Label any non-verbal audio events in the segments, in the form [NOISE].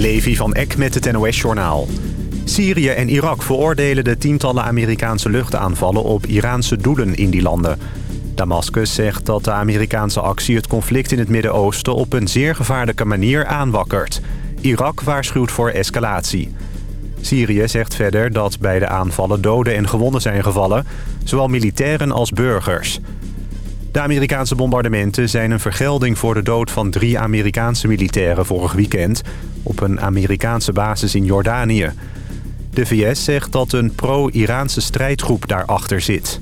Levi van Eck met het NOS-journaal. Syrië en Irak veroordelen de tientallen Amerikaanse luchtaanvallen op Iraanse doelen in die landen. Damascus zegt dat de Amerikaanse actie het conflict in het Midden-Oosten op een zeer gevaarlijke manier aanwakkert. Irak waarschuwt voor escalatie. Syrië zegt verder dat bij de aanvallen doden en gewonden zijn gevallen, zowel militairen als burgers. De Amerikaanse bombardementen zijn een vergelding voor de dood van drie Amerikaanse militairen vorig weekend op een Amerikaanse basis in Jordanië. De VS zegt dat een pro-Iraanse strijdgroep daarachter zit.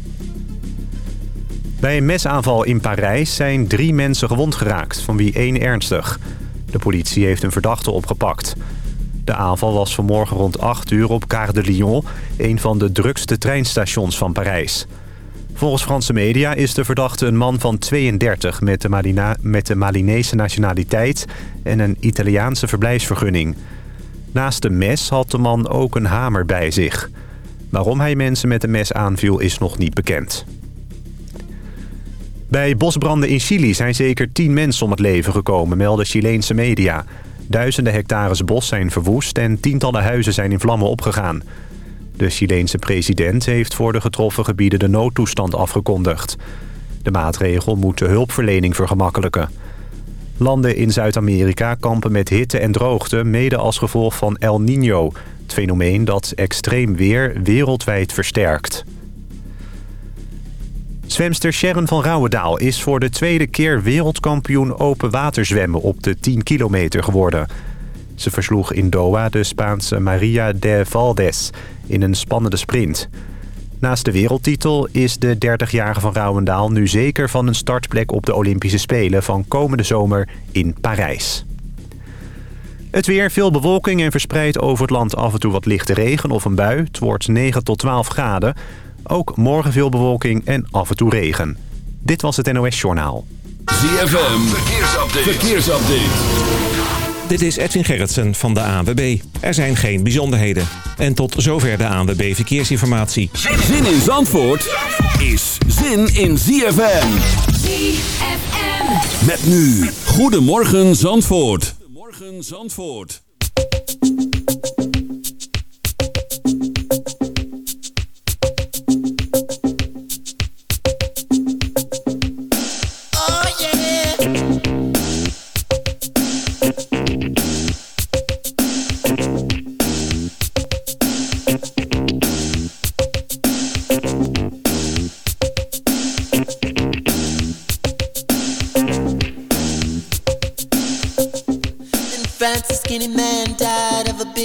Bij een mesaanval in Parijs zijn drie mensen gewond geraakt, van wie één ernstig. De politie heeft een verdachte opgepakt. De aanval was vanmorgen rond 8 uur op Gare de Lyon... een van de drukste treinstations van Parijs. Volgens Franse media is de verdachte een man van 32... met de, met de Malinese nationaliteit en een Italiaanse verblijfsvergunning. Naast de mes had de man ook een hamer bij zich. Waarom hij mensen met een mes aanviel is nog niet bekend. Bij bosbranden in Chili zijn zeker tien mensen om het leven gekomen, melden Chileense media. Duizenden hectares bos zijn verwoest en tientallen huizen zijn in vlammen opgegaan. De Chileense president heeft voor de getroffen gebieden de noodtoestand afgekondigd. De maatregel moet de hulpverlening vergemakkelijken. Landen in Zuid-Amerika kampen met hitte en droogte... mede als gevolg van El Niño, het fenomeen dat extreem weer wereldwijd versterkt. Zwemster Sharon van Rouwendaal is voor de tweede keer wereldkampioen open waterzwemmen op de 10 kilometer geworden. Ze versloeg in Doha de Spaanse Maria de Valdes in een spannende sprint. Naast de wereldtitel is de 30-jarige van Rouwendaal nu zeker van een startplek op de Olympische Spelen van komende zomer in Parijs. Het weer, veel bewolking en verspreid over het land af en toe wat lichte regen of een bui. Het wordt 9 tot 12 graden. Ook morgen veel bewolking en af en toe regen. Dit was het NOS Journaal. ZFM, verkeersupdate. verkeersupdate. Dit is Edwin Gerritsen van de ANWB. Er zijn geen bijzonderheden. En tot zover de ANWB Verkeersinformatie. Zin in Zandvoort is zin in ZFM. ZFM. Met nu, Goedemorgen Zandvoort. Goedemorgen Zandvoort.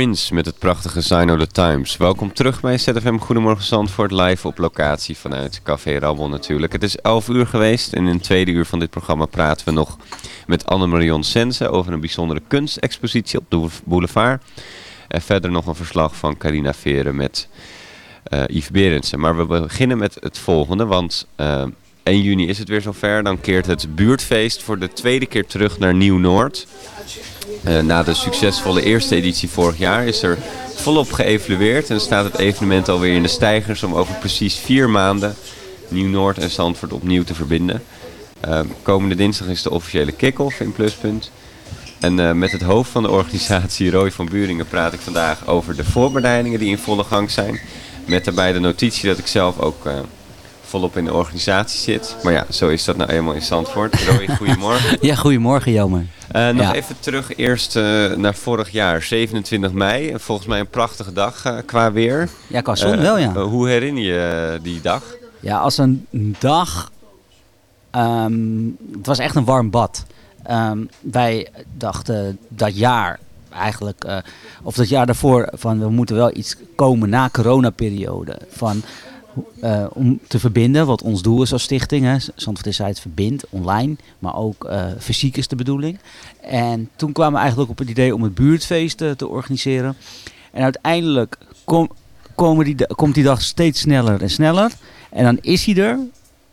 Met het prachtige Sign of the Times. Welkom terug bij ZFM Goedemorgen Zandvoort, live op locatie vanuit Café Rabbel natuurlijk. Het is 11 uur geweest en in het tweede uur van dit programma praten we nog met Anne-Marion Sense over een bijzondere kunstexpositie op de boulevard. En verder nog een verslag van Carina Veren met eh Yves Berendsen. Maar we beginnen met het volgende, want eh 1 juni is het weer zover. Dan keert het buurtfeest voor de tweede keer terug naar Nieuw-Noord. Eh, na de succesvolle eerste editie vorig jaar is er volop geëvalueerd en staat het evenement alweer in de stijgers om over precies vier maanden Nieuw-Noord en Zandvoort opnieuw te verbinden. Eh, komende dinsdag is de officiële kick-off in Pluspunt. En eh, met het hoofd van de organisatie Roy van Buringen praat ik vandaag over de voorbereidingen die in volle gang zijn. Met daarbij de notitie dat ik zelf ook volop in de organisatie zit. Maar ja, zo is dat nou eenmaal in Zandvoort. Roy, goedemorgen. [LAUGHS] Ja, goedemorgen Jelmer. Eh, nog Ja. even terug eerst eh, naar vorig jaar, 27 mei. En Volgens mij een prachtige dag eh, qua weer. Ja, qua zon wel ja. hoe herinner je die dag? Ja, als een dag... ehm, het was echt een warm bad. Ehm, wij dachten dat jaar eigenlijk, of dat jaar daarvoor, van we moeten wel iets komen na coronaperiode. Van, eh, om te verbinden, wat ons doel is als stichting. Hè. Verbindt online, maar ook eh, fysiek is de bedoeling. En toen kwamen we eigenlijk op het idee om het buurtfeest eh, te organiseren. En uiteindelijk kom, komen die, komt die dag steeds sneller en sneller. En dan is hij er.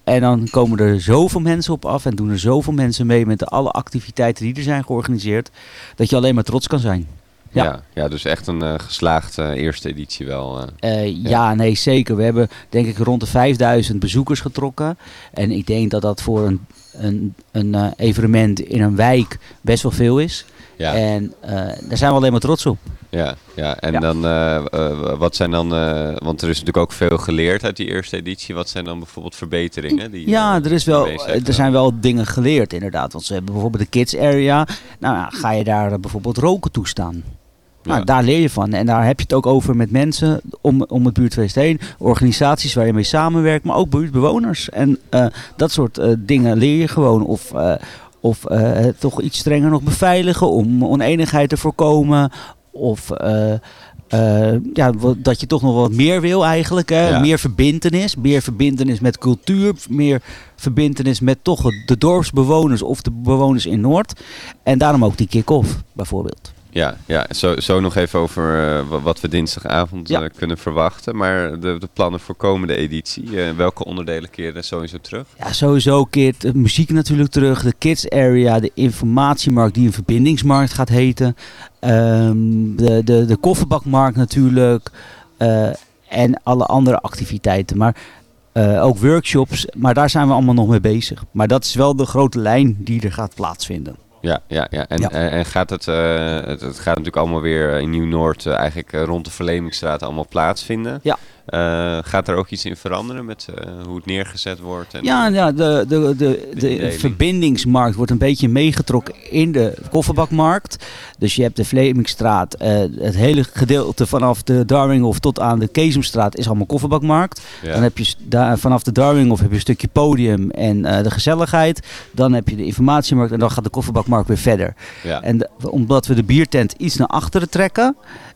En dan komen er zoveel mensen op af en doen er zoveel mensen mee met de alle activiteiten die er zijn georganiseerd. Dat je alleen maar trots kan zijn. Ja. Ja, ja, dus echt een eh, geslaagde eerste editie wel. eh. Eh, ja. nee, zeker. We hebben denk ik rond de 5000 bezoekers getrokken. En ik denk dat dat voor een, een, een eh, evenement in een wijk best wel veel is. Ja, En eh, daar zijn we alleen maar trots op. ja, ja. En ja. dan, eh, eh, wat zijn dan, want er is natuurlijk ook veel geleerd uit die eerste editie. Wat zijn dan bijvoorbeeld verbeteringen? Die, Ja, er, is wel, er zijn wel dingen geleerd inderdaad. Want ze hebben bijvoorbeeld de kids area. Nou ja, ga je daar bijvoorbeeld roken toestaan? Nou, Ja. daar leer je van. En daar heb je het ook over met mensen om, om het buurtfeest heen. Organisaties waar je mee samenwerkt, maar ook buurtbewoners. En dat soort dingen leer je gewoon. Of, of eh, toch iets strenger nog beveiligen om oneenigheid te voorkomen. Of eh, eh, ja, dat je toch nog wat meer wil eigenlijk. Hè? Ja. Meer verbintenis. Meer verbintenis met cultuur. Meer verbintenis met toch de dorpsbewoners of de bewoners in Noord. En daarom ook die kick-off bijvoorbeeld. Ja, ja zo, zo nog even over eh, wa- wat we dinsdagavond Ja. eh, kunnen verwachten. Maar de, de plannen voor komende editie, eh, welke onderdelen keren sowieso terug? Ja, sowieso keert de muziek natuurlijk terug. De kids area, de informatiemarkt die een verbindingsmarkt gaat heten. Ehm, de, de, de kofferbakmarkt natuurlijk. en alle andere activiteiten. Maar ook workshops. Maar daar zijn we allemaal nog mee bezig. Maar dat is wel de grote lijn die er gaat plaatsvinden. Ja, ja, ja. En, Ja. en, gaat het, eh, het, het gaat natuurlijk allemaal weer in Nieuw-Noord, eh, eigenlijk eh, rond de Verlemingstraat allemaal plaatsvinden. Ja. Eh, gaat er ook iets in veranderen met eh, hoe het neergezet wordt? En, Ja, ja de, de, de, de, verbindingsmarkt wordt een beetje meegetrokken in de kofferbakmarkt. Dus je hebt de Vlemingstraat, eh, het hele gedeelte vanaf de Darwinhof tot aan de Keesomstraat is allemaal kofferbakmarkt. Ja. Dan heb je daar, vanaf de Darwinhof heb je een stukje podium en de gezelligheid. Dan heb je de informatiemarkt en dan gaat de kofferbakmarkt weer verder. ja. En de- omdat we de biertent iets naar achteren trekken,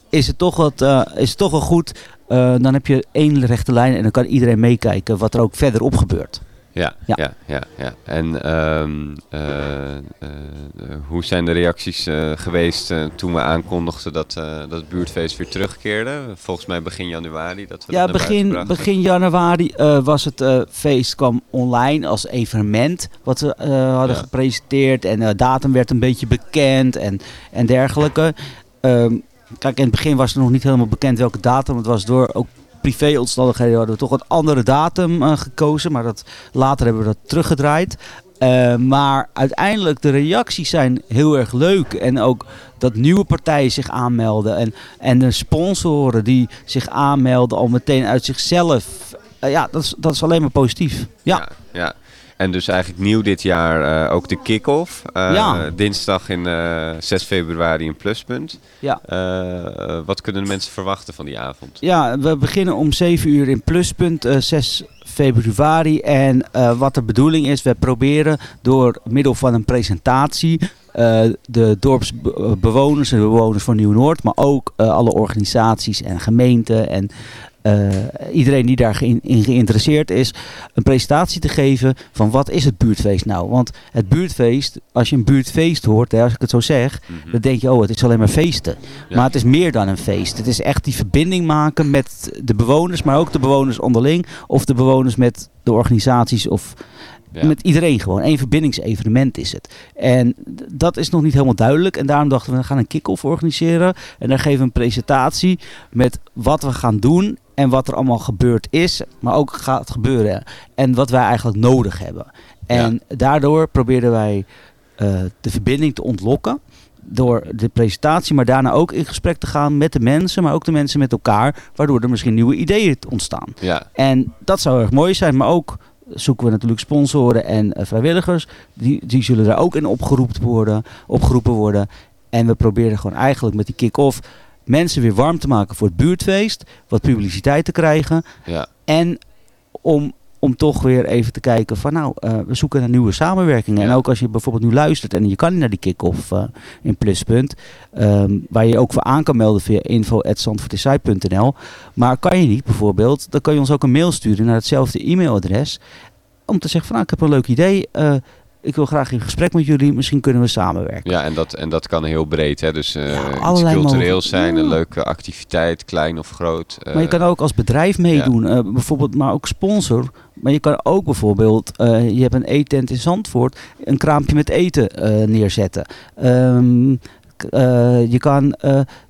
is het toch, wat, is het toch wel goed. Eh, dan heb je één rechte lijn en dan kan iedereen meekijken wat er ook verderop gebeurt. Ja, Ja. ja, ja. ja, En ehm, eh, eh, hoe zijn de reacties geweest toen we aankondigden dat, dat het buurtfeest weer terugkeerde? Volgens mij begin januari dat we Ja, dat begin, begin januari was het feest kwam online als evenement. Wat we hadden Ja. gepresenteerd. En de datum werd een beetje bekend en, en dergelijke. Ehm, kijk, in het begin was het nog niet helemaal bekend welke datum. Het was door ook privéomstandigheden hadden we toch een andere datum eh, gekozen. Maar dat, later hebben we dat teruggedraaid. Eh, maar uiteindelijk, de reacties zijn heel erg leuk. En ook dat nieuwe partijen zich aanmelden. En, en de sponsoren die zich aanmelden al meteen uit zichzelf. Eh, ja, dat is, dat is alleen maar positief. Ja, ja. En dus eigenlijk nieuw dit jaar eh, ook de kick-off. Eh, Ja. Dinsdag in eh 6 februari in Pluspunt. Ja. Eh, eh, wat kunnen de mensen verwachten van die avond? ja, we beginnen om 7 uur in Pluspunt, eh 6 februari. En eh, wat de bedoeling is, we proberen door middel van een presentatie... eh, de dorpsbewoners en bewoners van Nieuw-Noord... maar ook eh, alle organisaties en gemeenten en eh, iedereen die daarin in geïnteresseerd is... een presentatie te geven van wat is het buurtfeest nou? Want het buurtfeest, als je een buurtfeest hoort, hè, als ik het zo zeg... Mhm. dan denk je, oh, het is alleen maar feesten. Ja. Maar het is meer dan een feest. Het is echt die verbinding maken met de bewoners, maar ook de bewoners onderling. Of de bewoners met de organisaties of Ja. met iedereen gewoon. Een verbindingsevenement is het. En dat is nog niet helemaal duidelijk. En daarom dachten we, we gaan een kick-off organiseren. En dan geven we een presentatie met wat we gaan doen. En wat er allemaal gebeurd is, maar ook gaat gebeuren. En wat wij eigenlijk nodig hebben. En daardoor probeerden wij eh, de verbinding te ontlokken door de presentatie, maar daarna ook in gesprek te gaan met de mensen, maar ook de mensen met elkaar, waardoor er misschien nieuwe ideeën ontstaan. Ja, En dat zou erg mooi zijn, maar ook zoeken we natuurlijk sponsoren en eh, vrijwilligers. Die, die zullen daar ook in opgeroepen worden, opgeroepen worden. En we proberen gewoon eigenlijk met die kick-off mensen weer warm te maken voor het buurtfeest, wat publiciteit te krijgen ja. en om, om toch weer even te kijken van nou, eh, we zoeken naar nieuwe samenwerkingen. En ook als je bijvoorbeeld nu luistert en je kan niet naar die kick-off eh, in Pluspunt. ehm, waar je ook voor aan kan melden via info.zandvoortisai.nl. Maar kan je niet bijvoorbeeld, dan kan je ons ook een mail sturen naar hetzelfde e-mailadres. Om te zeggen van nou, ik heb een leuk idee. eh, ik wil graag in gesprek met jullie. Misschien kunnen we samenwerken. Ja, en dat, en dat kan heel breed. Hè? Dus Ja, iets cultureels zijn, een leuke activiteit, klein of groot. eh, Maar je kan ook als bedrijf meedoen, eh, bijvoorbeeld, maar ook sponsor. Maar je kan ook bijvoorbeeld, je hebt een eetent in Zandvoort, een kraampje met eten neerzetten. Ehm, eh, je kan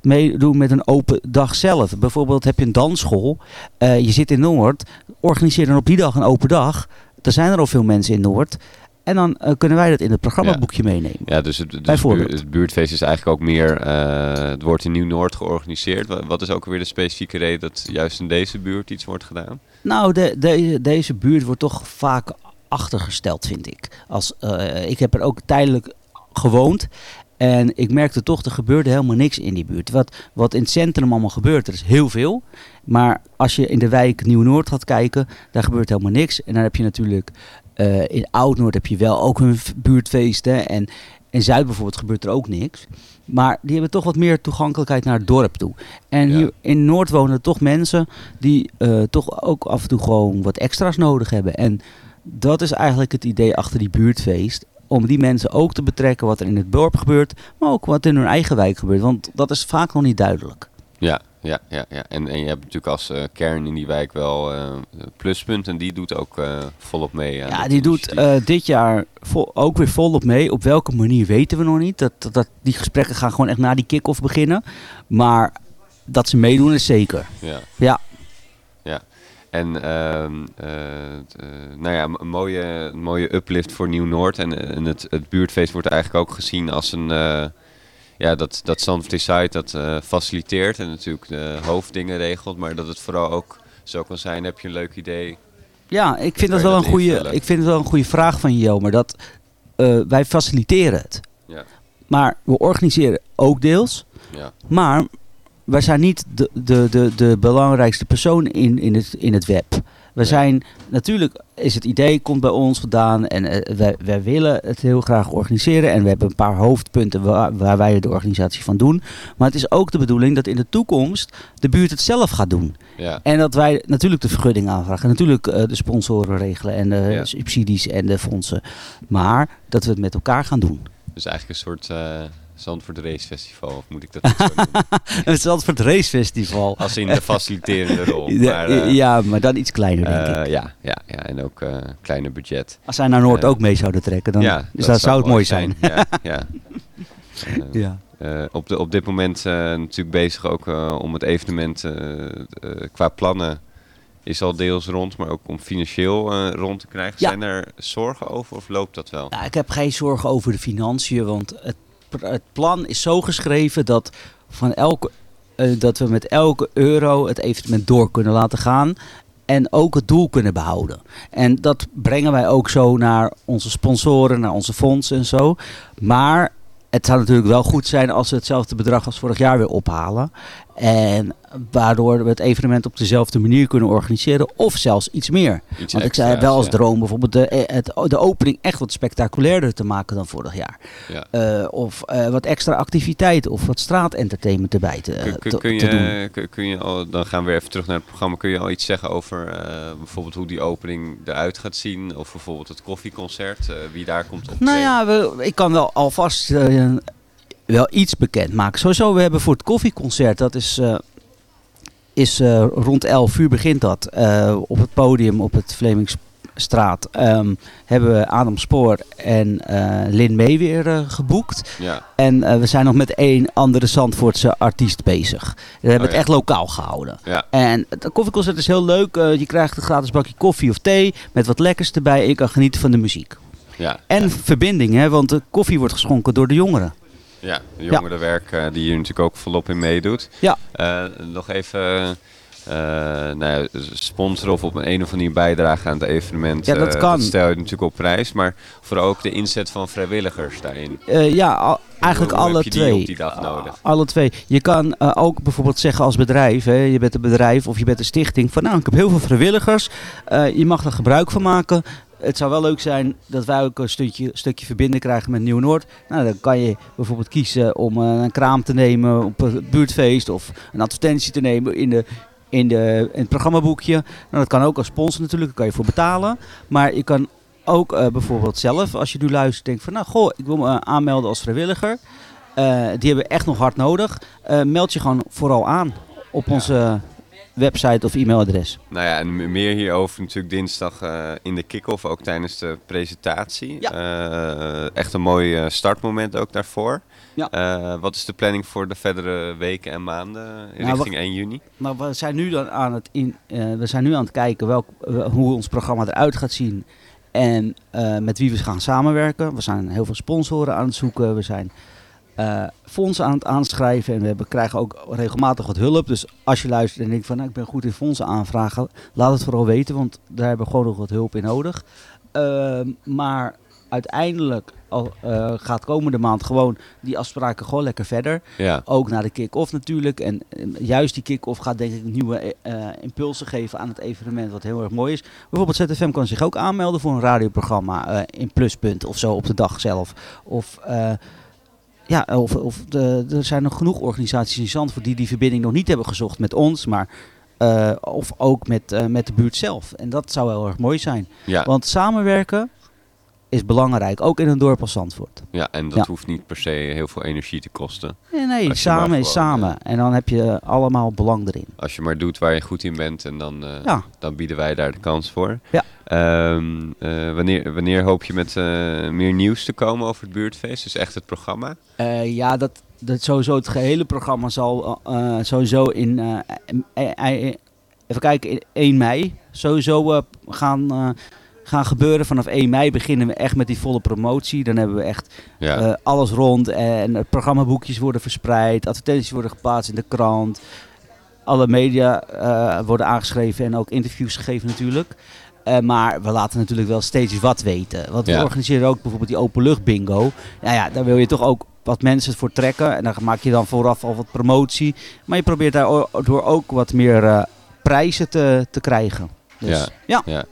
meedoen met een open dag zelf. Bijvoorbeeld heb je een dansschool, je zit in Noord, organiseer dan op die dag een open dag. Er zijn er al veel mensen in Noord. En dan eh, kunnen wij dat in het programmaboekje meenemen. Ja, dus, het, dus het, buurtfeest is eigenlijk ook meer, eh, het wordt in Nieuw-Noord georganiseerd. Wa- Wat is ook weer de specifieke reden dat juist in deze buurt iets wordt gedaan? Nou, de, deze deze buurt wordt toch vaak achtergesteld, vind ik. Als, eh, ik heb er ook tijdelijk gewoond. En ik merkte toch, er gebeurde helemaal niks in die buurt. Wat, wat in het centrum allemaal gebeurt, er is heel veel. Maar als je in de wijk Nieuw-Noord gaat kijken, daar gebeurt helemaal niks. En dan heb je natuurlijk, eh, in Oud-Noord heb je wel ook hun buurtfeesten. En in Zuid bijvoorbeeld gebeurt er ook niks. Maar die hebben toch wat meer toegankelijkheid naar het dorp toe. En Ja. hier in Noord wonen toch mensen die eh, toch ook af en toe gewoon wat extra's nodig hebben. En dat is eigenlijk het idee achter die buurtfeest. Om die mensen ook te betrekken wat er in het dorp gebeurt, maar ook wat in hun eigen wijk gebeurt. Want dat is vaak nog niet duidelijk. Ja, ja, ja. ja. En, en je hebt natuurlijk als eh, kern in die wijk wel eh, pluspunt en die doet ook eh, volop mee. aan Ja, die doet dit jaar vol- ook weer volop mee. Op welke manier weten we nog niet. Dat, dat, dat- die gesprekken gaan gewoon echt na die kick-off beginnen. Maar dat ze meedoen is zeker. Ja. Ja. Ja. En ehm, eh, eh, nou ja, een mooie, een mooie uplift voor Nieuw-Noord. En, en het, het buurtfeest wordt eigenlijk ook gezien als een... ja, dat, dat Zandvoort Inside dat eh, faciliteert en natuurlijk de hoofddingen regelt. Maar dat het vooral ook zo kan zijn, heb je een leuk idee. Ja, ik vind dat wel dat een goede, invullen? ik vind het wel een goede vraag van jou, maar dat eh, wij faciliteren het. Ja. Maar we organiseren ook deels. Ja. Maar wij zijn niet de, de, de, de belangrijkste persoon in, in, het, in het web. We zijn, natuurlijk is het idee, komt bij ons vandaan en eh, wij, wij willen het heel graag organiseren. En we hebben een paar hoofdpunten waar, waar wij de organisatie van doen. Maar het is ook de bedoeling dat in de toekomst de buurt het zelf gaat doen. Ja. En dat wij natuurlijk de vergunning aanvragen. Natuurlijk eh, de sponsoren regelen en de Ja. subsidies en de fondsen. Maar dat we het met elkaar gaan doen. Dus eigenlijk een soort eh Zandvoort Race Festival, of moet ik dat [LAUGHS] zo noemen? Het voor het racefestival. Als in de faciliterende rol. [LAUGHS] Ja, Maar, eh, ja, maar dan iets kleiner denk ik. eh, ja, ja, ja, en ook eh kleiner budget. Als zij naar Noord ook mee zouden trekken, dan ja, dus dat zou het mooi zijn. Ja, ja. [LAUGHS] Ja. op, de, op dit moment natuurlijk bezig ook om het evenement qua plannen is al deels rond, maar ook om financieel rond te krijgen. Ja. Zijn er zorgen over of loopt dat wel? Nou, ik heb geen zorgen over de financiën, want het, het plan is zo geschreven dat, van elke, eh, dat we met elke euro het evenement door kunnen laten gaan. En ook het doel kunnen behouden. En dat brengen wij ook zo naar onze sponsoren, naar onze fondsen en zo. Maar het zou natuurlijk wel goed zijn als we hetzelfde bedrag als vorig jaar weer ophalen. En waardoor we het evenement op dezelfde manier kunnen organiseren. Of zelfs iets meer. Iets Want ik zei wel als ja. droom bijvoorbeeld de, eh, het, de opening echt wat spectaculairder te maken dan vorig jaar. Ja. Eh, of eh, wat extra activiteit of wat straatentertainment erbij te, Kun, kun, te, kun te doen. je, kun, kun je al, dan gaan we weer even terug naar het programma. Kun je al iets zeggen over bijvoorbeeld hoe die opening eruit gaat zien? Of bijvoorbeeld het koffieconcert, wie daar komt op? Nou ja, we, ik kan wel alvast wel iets bekend maken. Sowieso, we hebben voor het koffieconcert, dat is, eh, is eh, rond 11 uur begint dat. eh, op het podium op het Vlemingstraat ehm, hebben we Adam Spoor en Lin May weer geboekt. Ja, En we zijn nog met één andere Zandvoortse artiest bezig. We hebben Oh, het ja. echt lokaal gehouden. ja. En het koffieconcert is heel leuk. Je krijgt een gratis bakje koffie of thee met wat lekkers erbij. En je kan genieten van de muziek. ja. En verbinding, hè, want de koffie wordt geschonken door de jongeren. Ja, de jongerenwerk eh, die hier natuurlijk ook volop in meedoet. Ja. Eh, nog even eh, nou ja, sponsoren of op een, een of andere manier bijdragen aan het evenement. Ja, dat kan. Dat stel je natuurlijk op prijs, maar vooral ook de inzet van vrijwilligers daarin. Ja, al- eigenlijk Hoe alle je die twee. op die dag nodig? Alle twee. Je kan ook bijvoorbeeld zeggen als bedrijf, hè, je bent een bedrijf of je bent een stichting, van nou, ik heb heel veel vrijwilligers. Je mag er gebruik van maken. Het zou wel leuk zijn dat wij ook een stukje, stukje verbinding krijgen met Nieuw-Noord. Nou, dan kan je bijvoorbeeld kiezen om eh, een kraam te nemen op een buurtfeest of een advertentie te nemen in, de, in, de, in het programmaboekje. Nou, dat kan ook als sponsor natuurlijk, daar kan je voor betalen. Maar je kan ook eh, bijvoorbeeld zelf, als je nu luistert, denkt van nou goh, ik wil me eh, aanmelden als vrijwilliger. Die hebben we echt nog hard nodig. Meld je gewoon vooral aan op onze website of e-mailadres. Nou ja, en meer hierover natuurlijk dinsdag eh, in de kick-off, ook tijdens de presentatie. Eh, echt een mooi eh, startmoment ook daarvoor. Ja. Wat is de planning voor de verdere weken en maanden Nou, richting 1 juni? Maar we zijn nu dan aan het, in, we zijn nu aan het kijken welk, hoe ons programma eruit gaat zien. En met wie we gaan samenwerken. We zijn heel veel sponsoren aan het zoeken. We zijn eh, fondsen aan het aanschrijven. En we hebben, krijgen ook regelmatig wat hulp. Dus als je luistert en denkt van nou, ik ben goed in fondsen aanvragen. Laat het vooral weten, want daar hebben we gewoon nog wat hulp in nodig. Ehm, maar uiteindelijk al, eh, gaat komende maand gewoon die afspraken gewoon lekker verder. Ja, Ook naar de kick-off natuurlijk. En eh, juist die kick-off gaat denk ik nieuwe eh, impulsen geven aan het evenement, wat heel erg mooi is. Bijvoorbeeld ZFM kan zich ook aanmelden voor een radioprogramma in Pluspunt of zo op de dag zelf. Of, ja, of, of de, er zijn nog genoeg organisaties in Zandvoort die die verbinding nog niet hebben gezocht met ons, maar... eh, of ook met, eh, met de buurt zelf. En dat zou heel erg mooi zijn. ja, Want samenwerken is belangrijk, ook in een dorp als Zandvoort. ja, en dat Ja. hoeft niet per se heel veel energie te kosten. Nee, nee samen is samen. En dan heb je allemaal belang erin. Als je maar doet waar je goed in bent en dan, eh, Ja. dan bieden wij daar de kans voor. Ja. Ehm, eh, wanneer, wanneer hoop je met eh, meer nieuws te komen over het buurtfeest? Dus echt het programma? Eh, ja, dat, dat sowieso het gehele programma zal sowieso in, eh, eh, eh, even kijken, in 1 mei sowieso gaan, gaan gebeuren. Vanaf 1 mei beginnen we echt met die volle promotie. Dan hebben we echt Ja, alles rond en programmaboekjes worden verspreid, advertenties worden geplaatst in de krant. Alle media worden aangeschreven en ook interviews gegeven natuurlijk. Eh, maar we laten natuurlijk wel steeds wat weten. Want Ja. we organiseren ook bijvoorbeeld die openlucht bingo. Nou ja, daar wil je toch ook wat mensen voor trekken. En dan maak je dan vooraf al wat promotie. Maar je probeert daardoor ook wat meer eh, prijzen te, te krijgen. Dus, Ja. ja. Ja.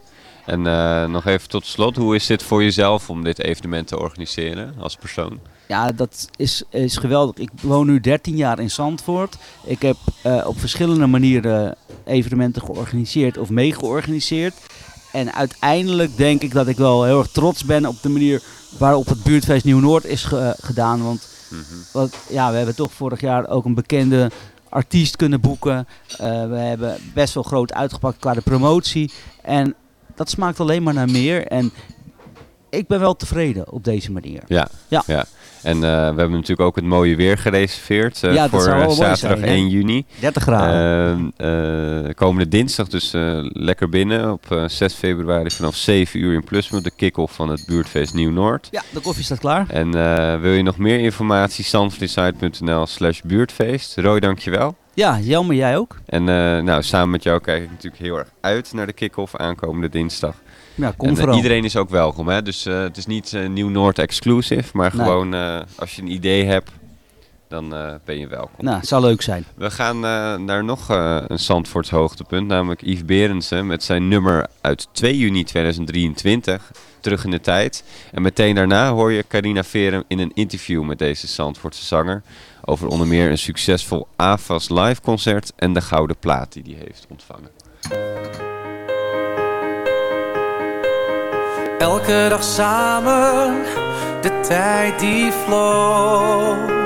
En eh, nog even tot slot, hoe is dit voor jezelf om dit evenement te organiseren als persoon? Ja, dat is, is geweldig. Ik woon nu 13 jaar in Zandvoort. Ik heb op verschillende manieren evenementen georganiseerd of meegeorganiseerd. En uiteindelijk denk ik dat ik wel heel erg trots ben op de manier waarop het buurtfeest Nieuw-Noord is ge- gedaan. Want wat, ja, we hebben toch vorig jaar ook een bekende artiest kunnen boeken. Eh, we hebben best wel groot uitgepakt qua de promotie. En dat smaakt alleen maar naar meer. En ik ben wel tevreden op deze manier. Ja. Ja. En eh, we hebben natuurlijk ook het mooie weer gereserveerd eh, Ja, voor eh, zaterdag zijn, hè? 1 juni. 30 graden. Ehm, eh, komende dinsdag dus lekker binnen op eh, 6 februari vanaf 7 uur in Plusme. De kick-off van het buurtfeest Nieuw-Noord. ja, de koffie staat klaar. En wil je nog meer informatie? zandvoortinsight.nl slash buurtfeest. Roy, dankjewel. Ja, Jelmer, jij ook? En eh, nou, samen met jou kijk ik natuurlijk heel erg uit naar de kick-off aankomende dinsdag. Ja, kom en eh, vooral. iedereen is ook welkom, hè? Dus eh, het is niet eh, Nieuw-Noord exclusive, maar Nee. gewoon als je een idee hebt, dan ben je welkom. Nou, het zal leuk zijn. We gaan naar nog een Zandvoorts hoogtepunt, namelijk Yves Berendsen met zijn nummer uit 2 juni 2023, Terug in de Tijd. En meteen daarna hoor je Carina Veren in een interview met deze Zandvoortse zanger over onder meer een succesvol AFAS live concert en de gouden plaat die hij heeft ontvangen. Elke dag samen, de tijd die vloog.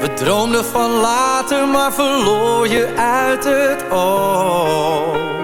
We droomden van later, maar verloor je uit het oog.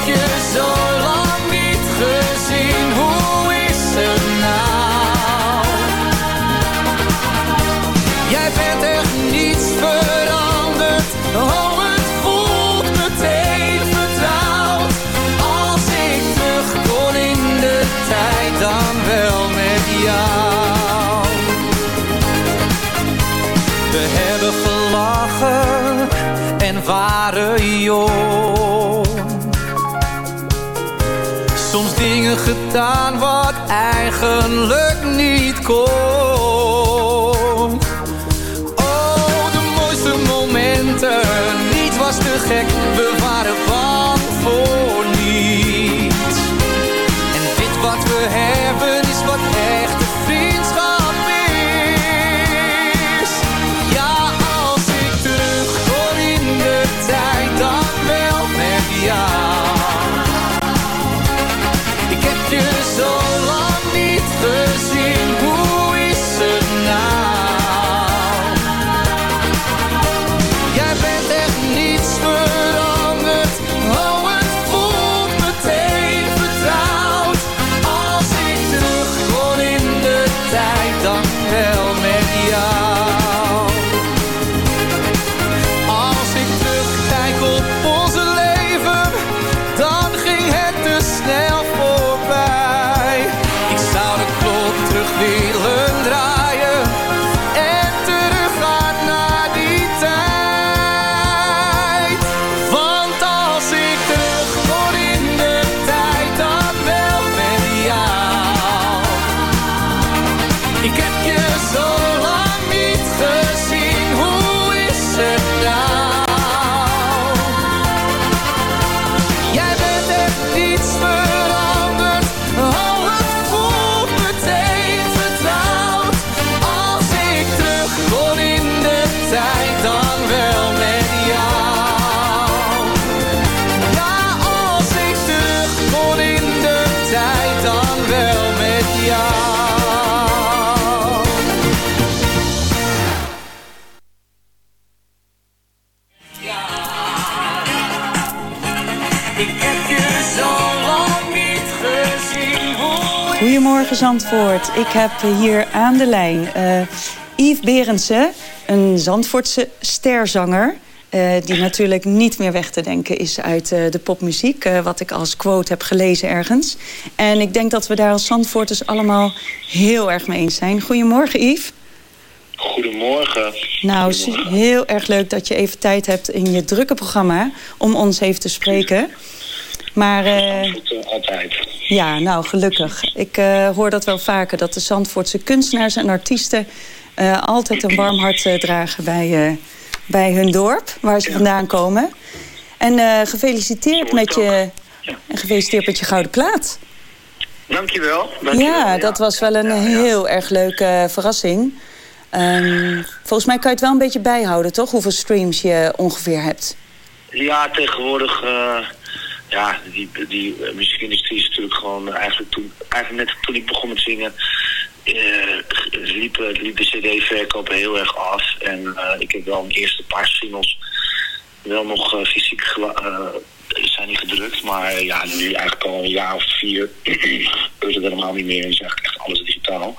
gedaan wat eigenlijk niet kon. Oh, de mooiste momenten, niets was te gek, we waren bang voor Goedemorgen Zandvoort. Ik heb hier aan de lijn eh Yves Berendsen, een Zandvoortse sterzanger. eh, die natuurlijk niet meer weg te denken is uit eh, de popmuziek. wat ik als quote heb gelezen ergens. En ik denk dat we daar als Zandvoorters allemaal heel erg mee eens zijn. Goedemorgen Yves. Goedemorgen. Nou, heel erg leuk dat je even tijd hebt in je drukke programma om ons even te spreken. Maar eh, altijd. ja, nou gelukkig. Ik eh, hoor dat wel vaker, dat de Zandvoortse kunstenaars en artiesten altijd een warm hart dragen bij, bij hun dorp, waar ze vandaan komen. En gefeliciteerd met je, en gefeliciteerd met je gouden plaat. Dankjewel. dankjewel. Ja, dat was wel een heel erg leuke verrassing. Ehm, volgens mij kan je het wel een beetje bijhouden, toch? Hoeveel streams je ongeveer hebt. Ja, tegenwoordig... ja, die, die eh, muziekindustrie is natuurlijk gewoon... eigenlijk, toen, eigenlijk net toen ik begon met zingen... eh, liep, eh, liep de cd-verkoop heel erg af. En ik heb wel een eerste paar singles... wel nog eh, fysiek zijn die gedrukt. Maar ja, nu eigenlijk al een jaar of vier... [CLEARS THROAT] gebeurt het helemaal niet meer. Is eigenlijk echt alles digitaal.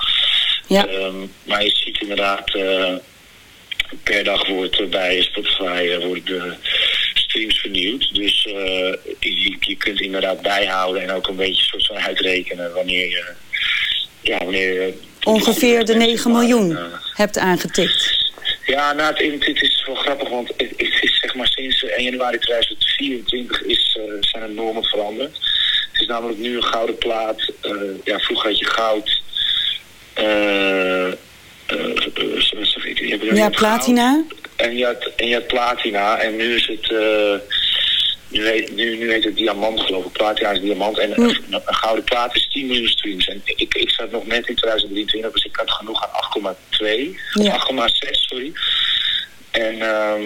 Ja. Ehm, maar je ziet inderdaad, per dag wordt bij Spotify wordt de vernieuwd. Dus eh, je, je kunt inderdaad bijhouden en ook een beetje soort van uitrekenen wanneer je... Ja, wanneer je Ongeveer de 9 miljoen Eh, hebt aangetikt. ja, nou, het, het is wel grappig, want het, het is zeg maar sinds eh, 1 januari 2024 is, eh, zijn de normen veranderd. Het is namelijk nu een gouden plaat. eh, ja, vroeger had je goud. eh, eh, eh, je Ja, platina. goud En je, had, en je had platina. En nu is het... eh, nu heet, nu, nu heet het diamant geloof ik. Platina is diamant. En Hm. een, een gouden plaat is 10 miljoen streams. En ik, ik zat nog net in 2023, dus ik had genoeg aan 8,2. Ja. 8,6, sorry. En ehm,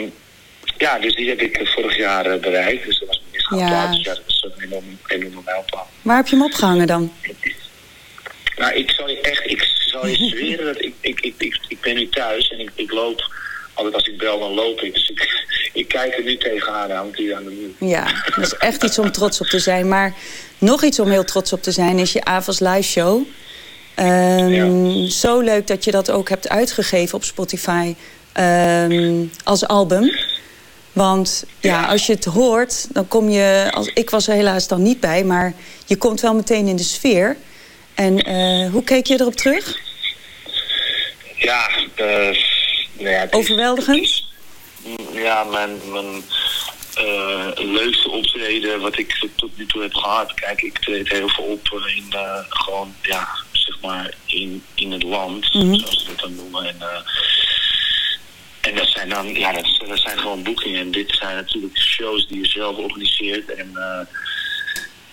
ja, dus die heb ik vorig jaar eh, bereikt. Dus dat was mijn eerste Ja. plaat. Dus ja, dat was een enorm, enorme mijlpaal. Waar heb je hem opgehangen dan? Nou, ik zal je echt, ik zal je zweren dat ik, ik, ik, ik, ik ben nu thuis en ik, ik loop. Altijd als ik bel, dan loop ik. Dus ik, [LAUGHS] ik kijk er nu tegenaan, hangt hier aan de muur. Ja, dat is echt iets om trots op te zijn. Maar nog iets om heel trots op te zijn is je Avals live show. Ehm, Zo leuk dat je dat ook hebt uitgegeven op Spotify ehm, als album. Want ja, Ja. als je het hoort, dan kom je... Als, ik was er helaas dan niet bij, maar je komt wel meteen in de sfeer. En eh, hoe keek je erop terug? Ja, nou ja, het is- Overweldigend? Ja, mijn, mijn eh, leukste optreden wat ik tot nu toe heb gehad. Kijk, ik treed heel veel op eh, in eh, gewoon, ja, zeg maar, in, in het land, Mhm. zoals ze dat dan noemen. En, en dat zijn dan, ja, dat, zijn gewoon boekingen. En dit zijn natuurlijk shows die je zelf organiseert. En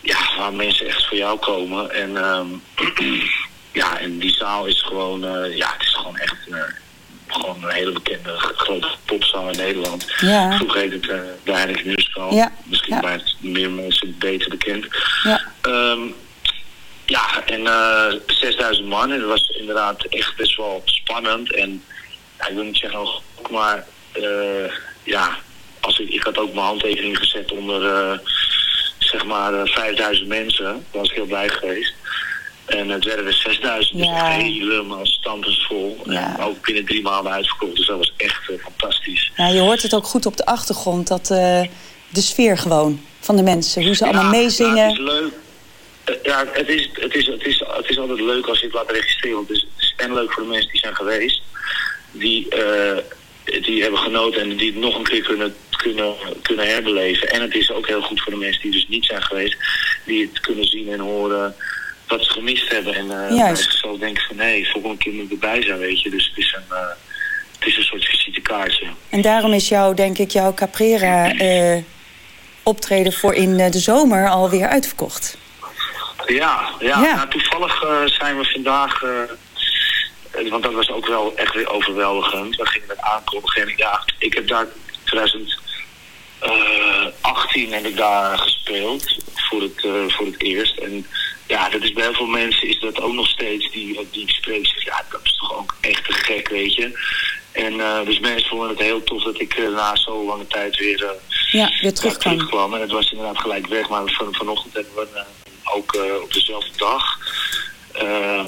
ja, waar mensen echt voor jou komen. En ehm, [CLEARS THROAT] ja, en die zaal is gewoon, ja, het is gewoon echt gewoon een hele bekende grote popzaal in Nederland. Ja. Vroeger heet het uh, de Heineken Musical. Ja, Misschien ja. bij het meer mensen beter bekend. Ja. Ehm, ja, en eh 6000 man. En dat was inderdaad echt best wel spannend. En ja, ik wil niet zeggen nog, maar eh, ja, als ik, ik had ook mijn handtekening gezet onder eh, zeg maar eh, 5000 mensen. Daar was ik heel blij geweest. En het werden er 6000, dus Ja. echt helemaal stampensvol. Ja. En ook binnen drie maanden uitverkocht, dus dat was echt eh, fantastisch. Ja, je hoort het ook goed op de achtergrond, dat, eh, de sfeer gewoon van de mensen. Hoe ze allemaal meezingen. Ja, het is leuk. Eh, Ja, het is, het, is, het, is, het is altijd leuk als je het laat registreren. Want het is, het is en leuk voor de mensen die zijn geweest. Die, die hebben genoten en die het nog een keer kunnen, kunnen, kunnen herbeleven. En het is ook heel goed voor de mensen die dus niet zijn geweest. Die het kunnen zien en horen wat ze gemist hebben. En eh Juist. bij zichzelf denken van nee, volgende keer moet ik erbij zijn, weet je. Dus het is een, eh, het is een soort visitekaartje. En daarom is jouw, denk ik, jouw Caprera eh, optreden voor in eh, de zomer alweer uitverkocht. Ja, ja. Ja. Nou, toevallig eh, zijn we vandaag, eh, eh, want dat was ook wel echt weer overweldigend. We gingen het aankondigen en ja, ik heb daar 2018 heb ik daar gespeeld voor het, eh, voor het eerst. En ja, dat is bij heel veel mensen is dat ook nog steeds die, die ik spreek. zeg, Ja, dat is toch ook echt te gek, weet je. En eh, dus mensen vonden het heel tof dat ik eh, na zo'n lange tijd weer, eh, Ja, weer terugkwam. terugkwam. En het was inderdaad gelijk weg, maar van, vanochtend hebben we eh, ook eh, op dezelfde dag. ehm,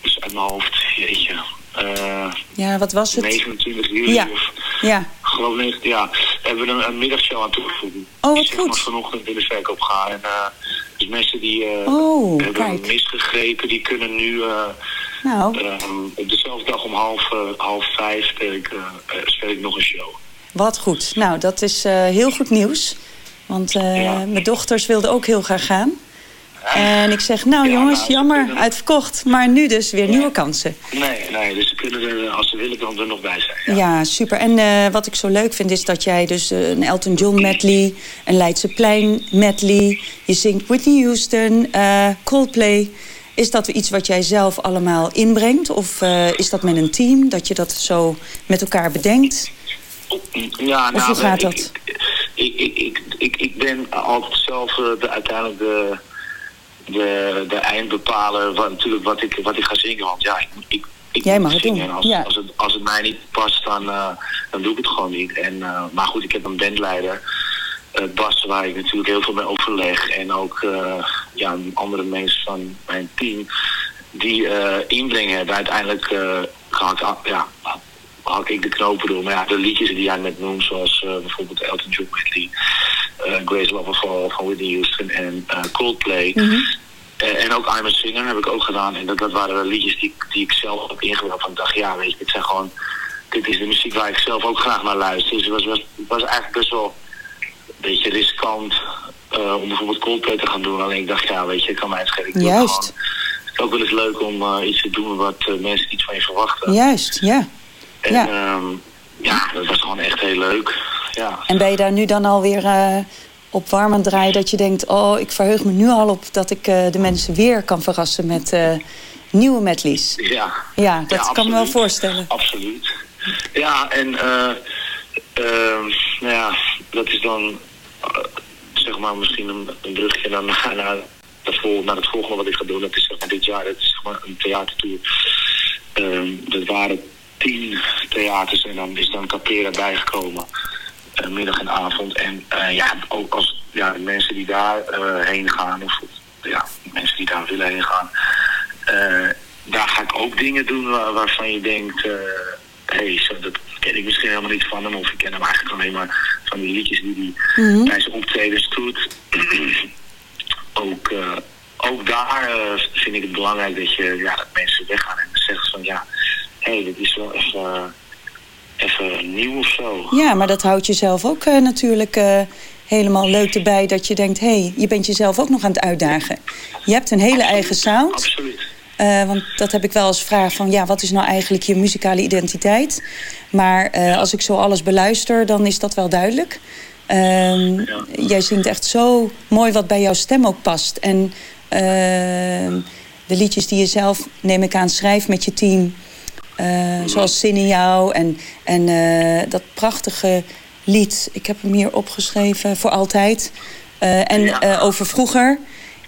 dus uit mijn hoofd, jeetje. Eh, Ja, wat was het? 29 juli Ja. of Ja, geloof ik, ja. hebben we een, een middagshow aan toegevoegd. Oh, wat maar goed. vanochtend in de verkoop gaan. En, eh, dus mensen die eh, Oh, hebben kijk. misgegrepen, die kunnen nu Nou, ehm, op dezelfde dag om half, half vijf speel ik, speel ik nog een show. wat goed. Nou, dat is heel goed nieuws. Want Ja. mijn dochters wilden ook heel graag gaan. En ik zeg, nou Ja, jongens, nou, jammer, kunnen- uitverkocht. Maar nu dus weer nieuwe kansen. Nee, nee, dus ze kunnen er, als ze willen, dan er nog bij zijn. Ja, super. En eh, wat ik zo leuk vind is dat jij dus eh, een Elton John medley, een Leidseplein medley, je zingt Whitney Houston, eh, Coldplay. Is dat iets wat jij zelf allemaal inbrengt? Of eh, is dat met een team, dat je dat zo met elkaar bedenkt? Ja, Of hoe gaat dat? Ik, ik, ik, ik, ik ben altijd zelf eh, de, uiteindelijk de, de, de eindbepaler van natuurlijk wat ik, wat ik ga zingen. Want ja, ik, ik, ik Jij moet mag het zingen. doen, als, ja. als, het, als het mij niet past, dan, eh, dan doe ik het gewoon niet. En, eh, maar goed, ik heb een bandleider. eh, Bas, waar ik natuurlijk heel veel mee overleg. En ook ja, andere mensen van mijn team. Die inbrengen hebben. Uiteindelijk ja, hak ik de knopen door. Maar ja, de liedjes die jij net noemt, zoals eh, bijvoorbeeld Elton John medley, eh Grace Loverfall van Whitney Houston en eh, Coldplay. Eh, en ook I'm a Singer heb ik ook gedaan. En dat, dat waren wel liedjes die, ik- die ik zelf heb ingebracht. Van ik dacht, ja, weet je, dit zijn gewoon... Dit is de muziek waar ik zelf ook graag naar luister. Dus het was, was, was eigenlijk best wel een beetje riskant om bijvoorbeeld Coldplay te gaan doen. Alleen ik dacht, ja, weet je, ik kan mij schelen. Juist. gewoon. Het is ook wel eens leuk om iets te doen wat mensen niet van je verwachten. Juist, ja. En Ja. ja. ja, dat was gewoon echt heel leuk. Ja. En ben je daar nu dan alweer eh op warm aan het draaien dat je denkt... oh, ik verheug me nu al op dat ik eh, de mensen weer kan verrassen met eh, nieuwe medleys. Ja, Ja, dat Ja, kan me wel voorstellen. absoluut. Ja, en eh ehm, nou ja, dat is dan zeg maar misschien een, een brugje naar, naar, naar, het vol- naar het volgende wat ik ga doen. Dat is zeg maar dit jaar, dat is zeg maar een theatertour. Ehm dat waren tien theaters en dan is dan Capera bijgekomen. eh, middag en avond. En eh, ja, ook als ja, mensen die daar eh, heen gaan, of ja, mensen die daar willen heen gaan, daar ga ik ook dingen doen waar- waarvan je denkt, hé, hey, dat ken ik misschien helemaal niet van hem, of ik ken hem eigenlijk alleen maar van die liedjes die hij Mhm. bij zijn optredens doet. [CLEARS THROAT] ook, ook daar vind ik het belangrijk dat, je, ja, dat mensen weggaan en zeggen van ja, hé, hey, dit is wel even, even nieuw of zo. Ja, maar dat houdt jezelf ook eh, natuurlijk eh, helemaal leuk erbij. Dat je denkt, hé, hey, je bent jezelf ook nog aan het uitdagen. Je hebt een hele eigen sound. Absoluut. Eh, want dat heb ik wel als vraag van, ja, wat is nou eigenlijk je muzikale identiteit? Maar eh, als ik zo alles beluister, dan is dat wel duidelijk. Ehm, Jij zingt echt zo mooi wat bij jouw stem ook past. En ehm, de liedjes die je zelf, neem ik aan, schrijft met je team... eh, zoals Zin in jou en, en eh, dat prachtige lied... ik heb hem hier opgeschreven, Voor Altijd. Eh, en Ja. over vroeger...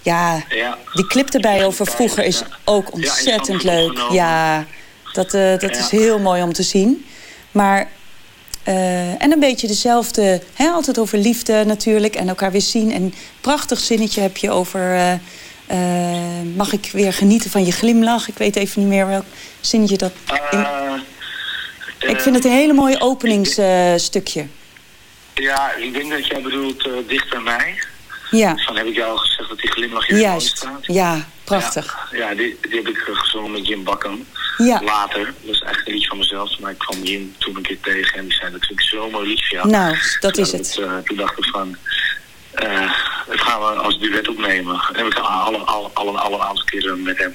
Ja, Ja. die clip erbij over vroeger is ook ontzettend leuk. Ja, dat, dat is heel mooi om te zien. Maar, en een beetje dezelfde, hè, altijd over liefde natuurlijk. En elkaar weer zien. En prachtig zinnetje heb je over... eh, eh, mag ik weer genieten van je glimlach? Ik weet even niet meer welk zinnetje dat... Eh, ik vind het een hele mooie openingsstukje. Ja, ik denk dat jij bedoelt eh, dicht bij mij. ja, Van heb ik jou al gezegd dat die glimlach in de juist. staat? Ja, prachtig. Ja, ja die, die heb ik eh, gezongen met Jim Bakken. Ja. Later. Dat is eigenlijk een liedje van mezelf. Maar ik kwam Jim toen een keer tegen en die zei dat vind ik zo'n mooi liedje. Ja. Nou, dat is het. eh, toen dacht ik van, eh dat gaan we als duet opnemen. En ik al alle, alle, alle, alle aantal keren met hem.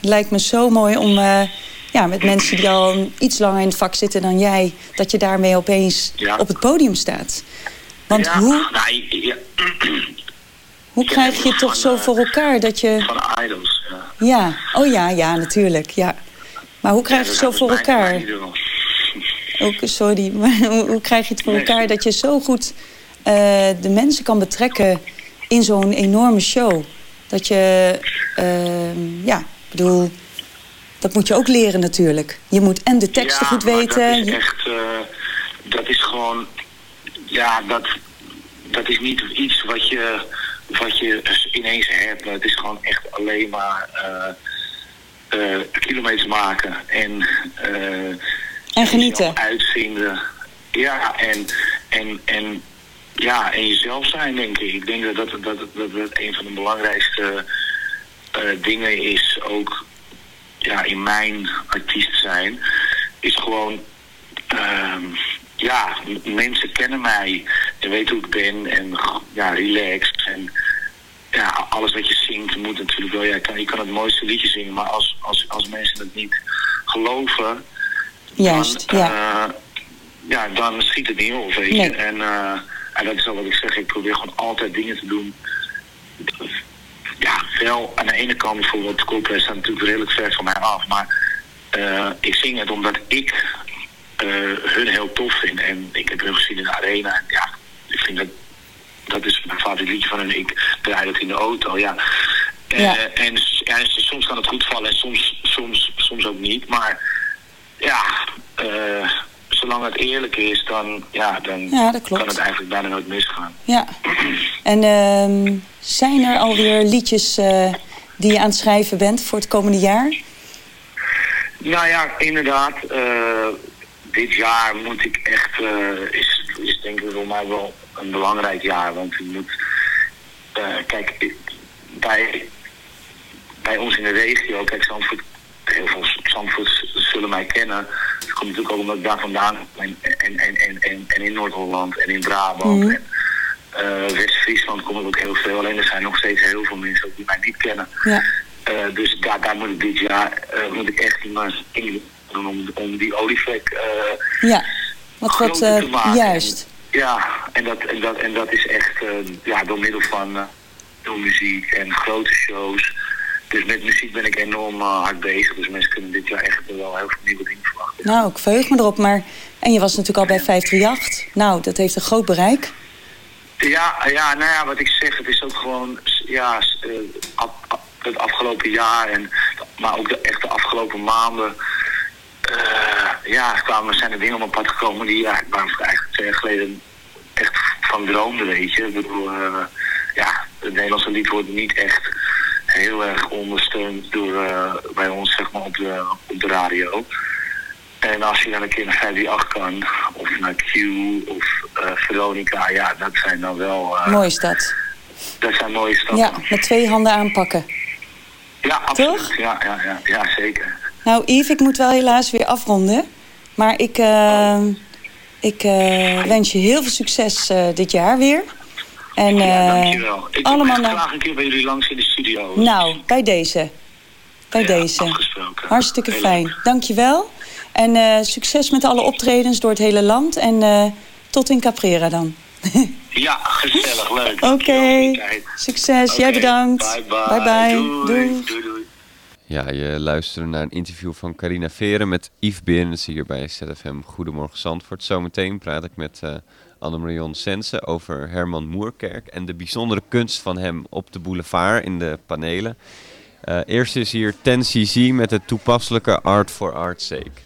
lijkt me zo mooi om eh, ja, met mensen die al iets langer in het vak zitten dan jij, dat je daarmee opeens Ja. op het podium staat. Want ja, hoe, nou, ja, [CLEARS THROAT] hoe krijg je het toch zo voor elkaar dat je. van Idols. Ja. Ja, oh ja, ja, natuurlijk. Ja. Maar hoe krijg je het zo voor elkaar? Ook, sorry, [LAUGHS] maar hoe, hoe krijg je het voor elkaar dat je zo goed eh, de mensen kan betrekken in zo'n enorme show? Dat je, ehm, ja, ik bedoel, dat moet je ook leren natuurlijk. Je moet en de teksten ja, goed weten. Dat is echt, eh, dat is gewoon, ja, dat, dat is niet iets wat je, wat je ineens hebt. Het is gewoon echt alleen maar eh, eh, kilometers maken en, eh, En genieten. jezelf uitvinden. Ja, en, en, en, ja, en jezelf zijn, denk ik. Ik denk dat dat, dat, dat, dat, een van de belangrijkste eh, dingen is, ook ja, in mijn artiest zijn, is gewoon, ehm, ja, mensen kennen mij en weten hoe ik ben en ja, relaxed. En ja, alles wat je zingt moet natuurlijk wel, ja, je kan, je kan het mooiste liedje zingen, maar als, als, als mensen het niet geloven, Juist, dan, ja. eh, ja, dan schiet het niet op, weet je. Nee. En, eh, en dat is al wat ik zeg, ik probeer gewoon altijd dingen te doen. Ja, wel aan de ene kant bijvoorbeeld, Coldplay staat natuurlijk redelijk ver van mij af, maar eh, ik zing het omdat ik eh, hun heel tof vind. En ik heb hun gezien in de arena. En ja, ik vind dat, dat is mijn favoriet liedje van hun. Ik draai dat in de auto, ja. Eh, en, ja, soms kan het goed vallen en soms, soms, soms ook niet. Maar ja, eh, zolang het eerlijk is, dan, ja, dan Ja, dat klopt. kan het eigenlijk bijna nooit misgaan. Ja. En ehm, zijn er alweer liedjes eh, die je aan het schrijven bent voor het komende jaar? Nou ja, inderdaad. eh, dit jaar moet ik echt, eh, is, is denk ik voor mij wel een belangrijk jaar. Want je moet, kijk, bij, bij ons in de regio, kijk, Zandvoort, heel veel Zandvoorts zullen mij kennen. Komt natuurlijk ook omdat ik daar vandaan. En, en, en, en, en, in Noord-Holland en in Brabant. Mhm. En, eh, West-Friesland kom ik ook heel veel. Alleen er zijn nog steeds heel veel mensen die mij niet kennen. Ja. Eh, dus daar, daar moet ik dit jaar eh, moet ik echt mijn zin doen om, om die olievlek Ja. Wat, wat, te maken. juist. En, ja, en dat, en, dat, en dat is echt ja, door middel van veel muziek en grote shows. Dus met muziek ben ik enorm eh, hard bezig. Dus mensen kunnen dit jaar echt wel heel veel nieuwe dingen verwachten. Nou, ik verheug me erop. Maar... En je was natuurlijk al bij 538. Nou, dat heeft een groot bereik. Ja, ja, nou ja, wat ik zeg, het is ook gewoon, ja, eh, het afgelopen jaar, en, maar ook de, echt de afgelopen maanden, eh, ja, kwamen, zijn er dingen op mijn pad gekomen die ja, waar ik eigenlijk twee jaar geleden echt van droomde, weet je. Ik bedoel, ja, het Nederlandse lied wordt niet echt heel erg ondersteund door, eh, bij ons, zeg maar, op de, op de radio. En als je dan een keer naar 538 kan, of naar Q, of eh, Veronica, ja, dat zijn dan wel... eh, Mooi is dat. Dat zijn mooie stappen. Ja, met twee handen aanpakken. Ja, absoluut. Toch? Ja, ja, ja, ja, zeker. Nou, Yves, ik moet wel helaas weer afronden. Maar ik, eh, ik wens je heel veel succes dit jaar weer. En, ja, eh, dankjewel. Ik allemaal kom graag een keer bij jullie langs in de studio. Nou, bij deze. Bij Ja, deze. afgesproken. Hartstikke Heel fijn. leuk. Dankjewel. En eh, succes met alle optredens door het hele land. En eh, tot in Caprera dan. [LAUGHS] Ja, gezellig, leuk. Oké. Succes. Jij bedankt. Bye bye. Bye bye. Doei. Doei. doei, doei. Ja, je luisterde naar een interview van Carina Veren met Yves Berends hier bij ZFM Goedemorgen Zandvoort. Zometeen praat ik met eh Annemarion Sensen over Herman Moerkerk en de bijzondere kunst van hem op de boulevard in de panelen. Eh, eerst is hier 10cc met het toepasselijke Art for Art's Sake.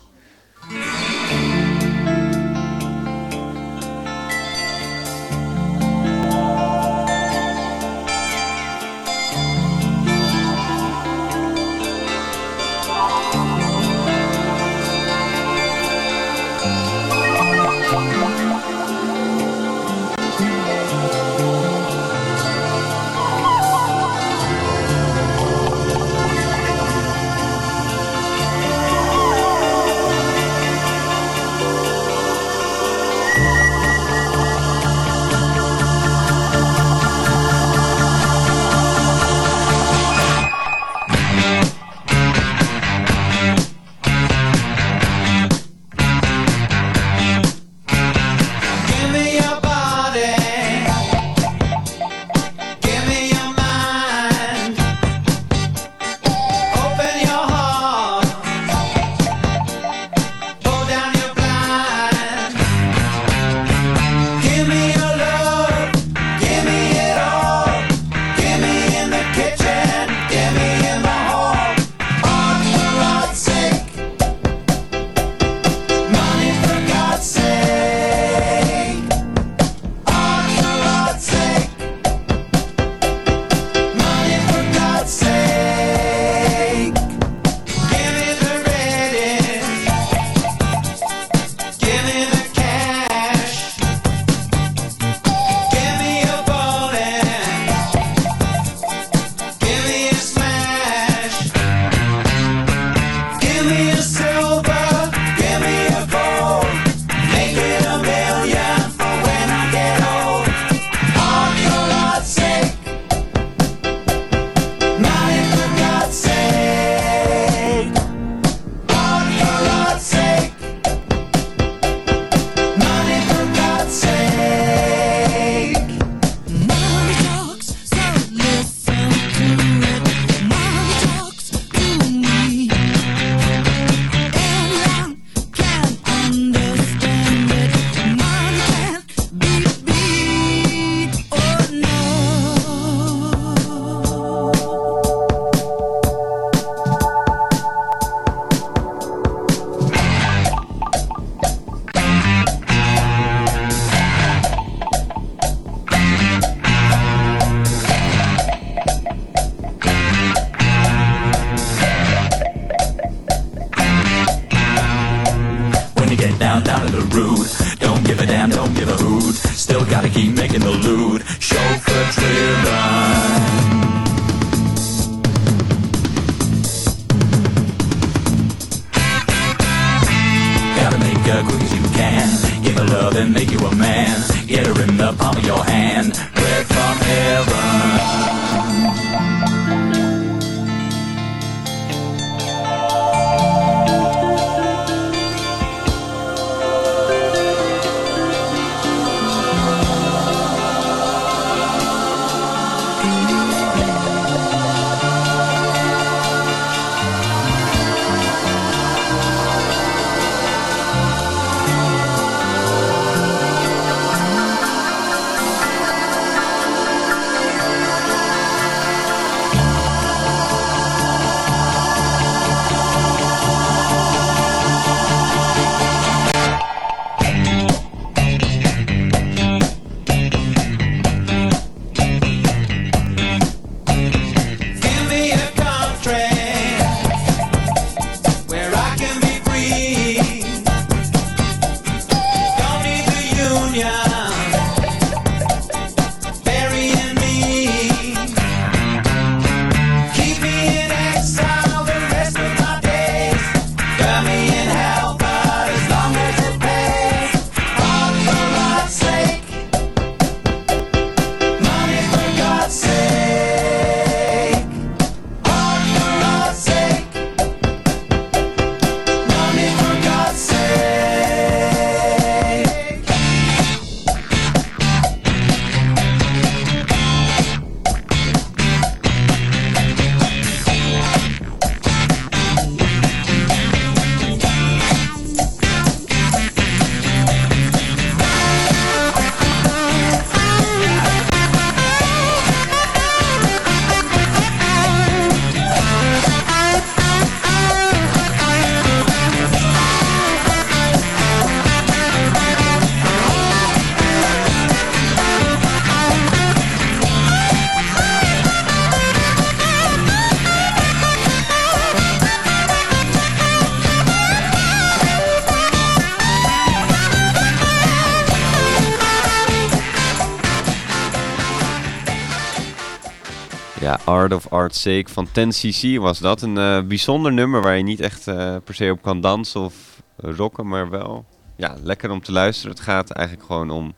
Art of Art's Sake van 10cc was dat. Een eh, bijzonder nummer waar je niet echt eh, per se op kan dansen of rocken, maar wel ja, lekker om te luisteren. Het gaat eigenlijk gewoon om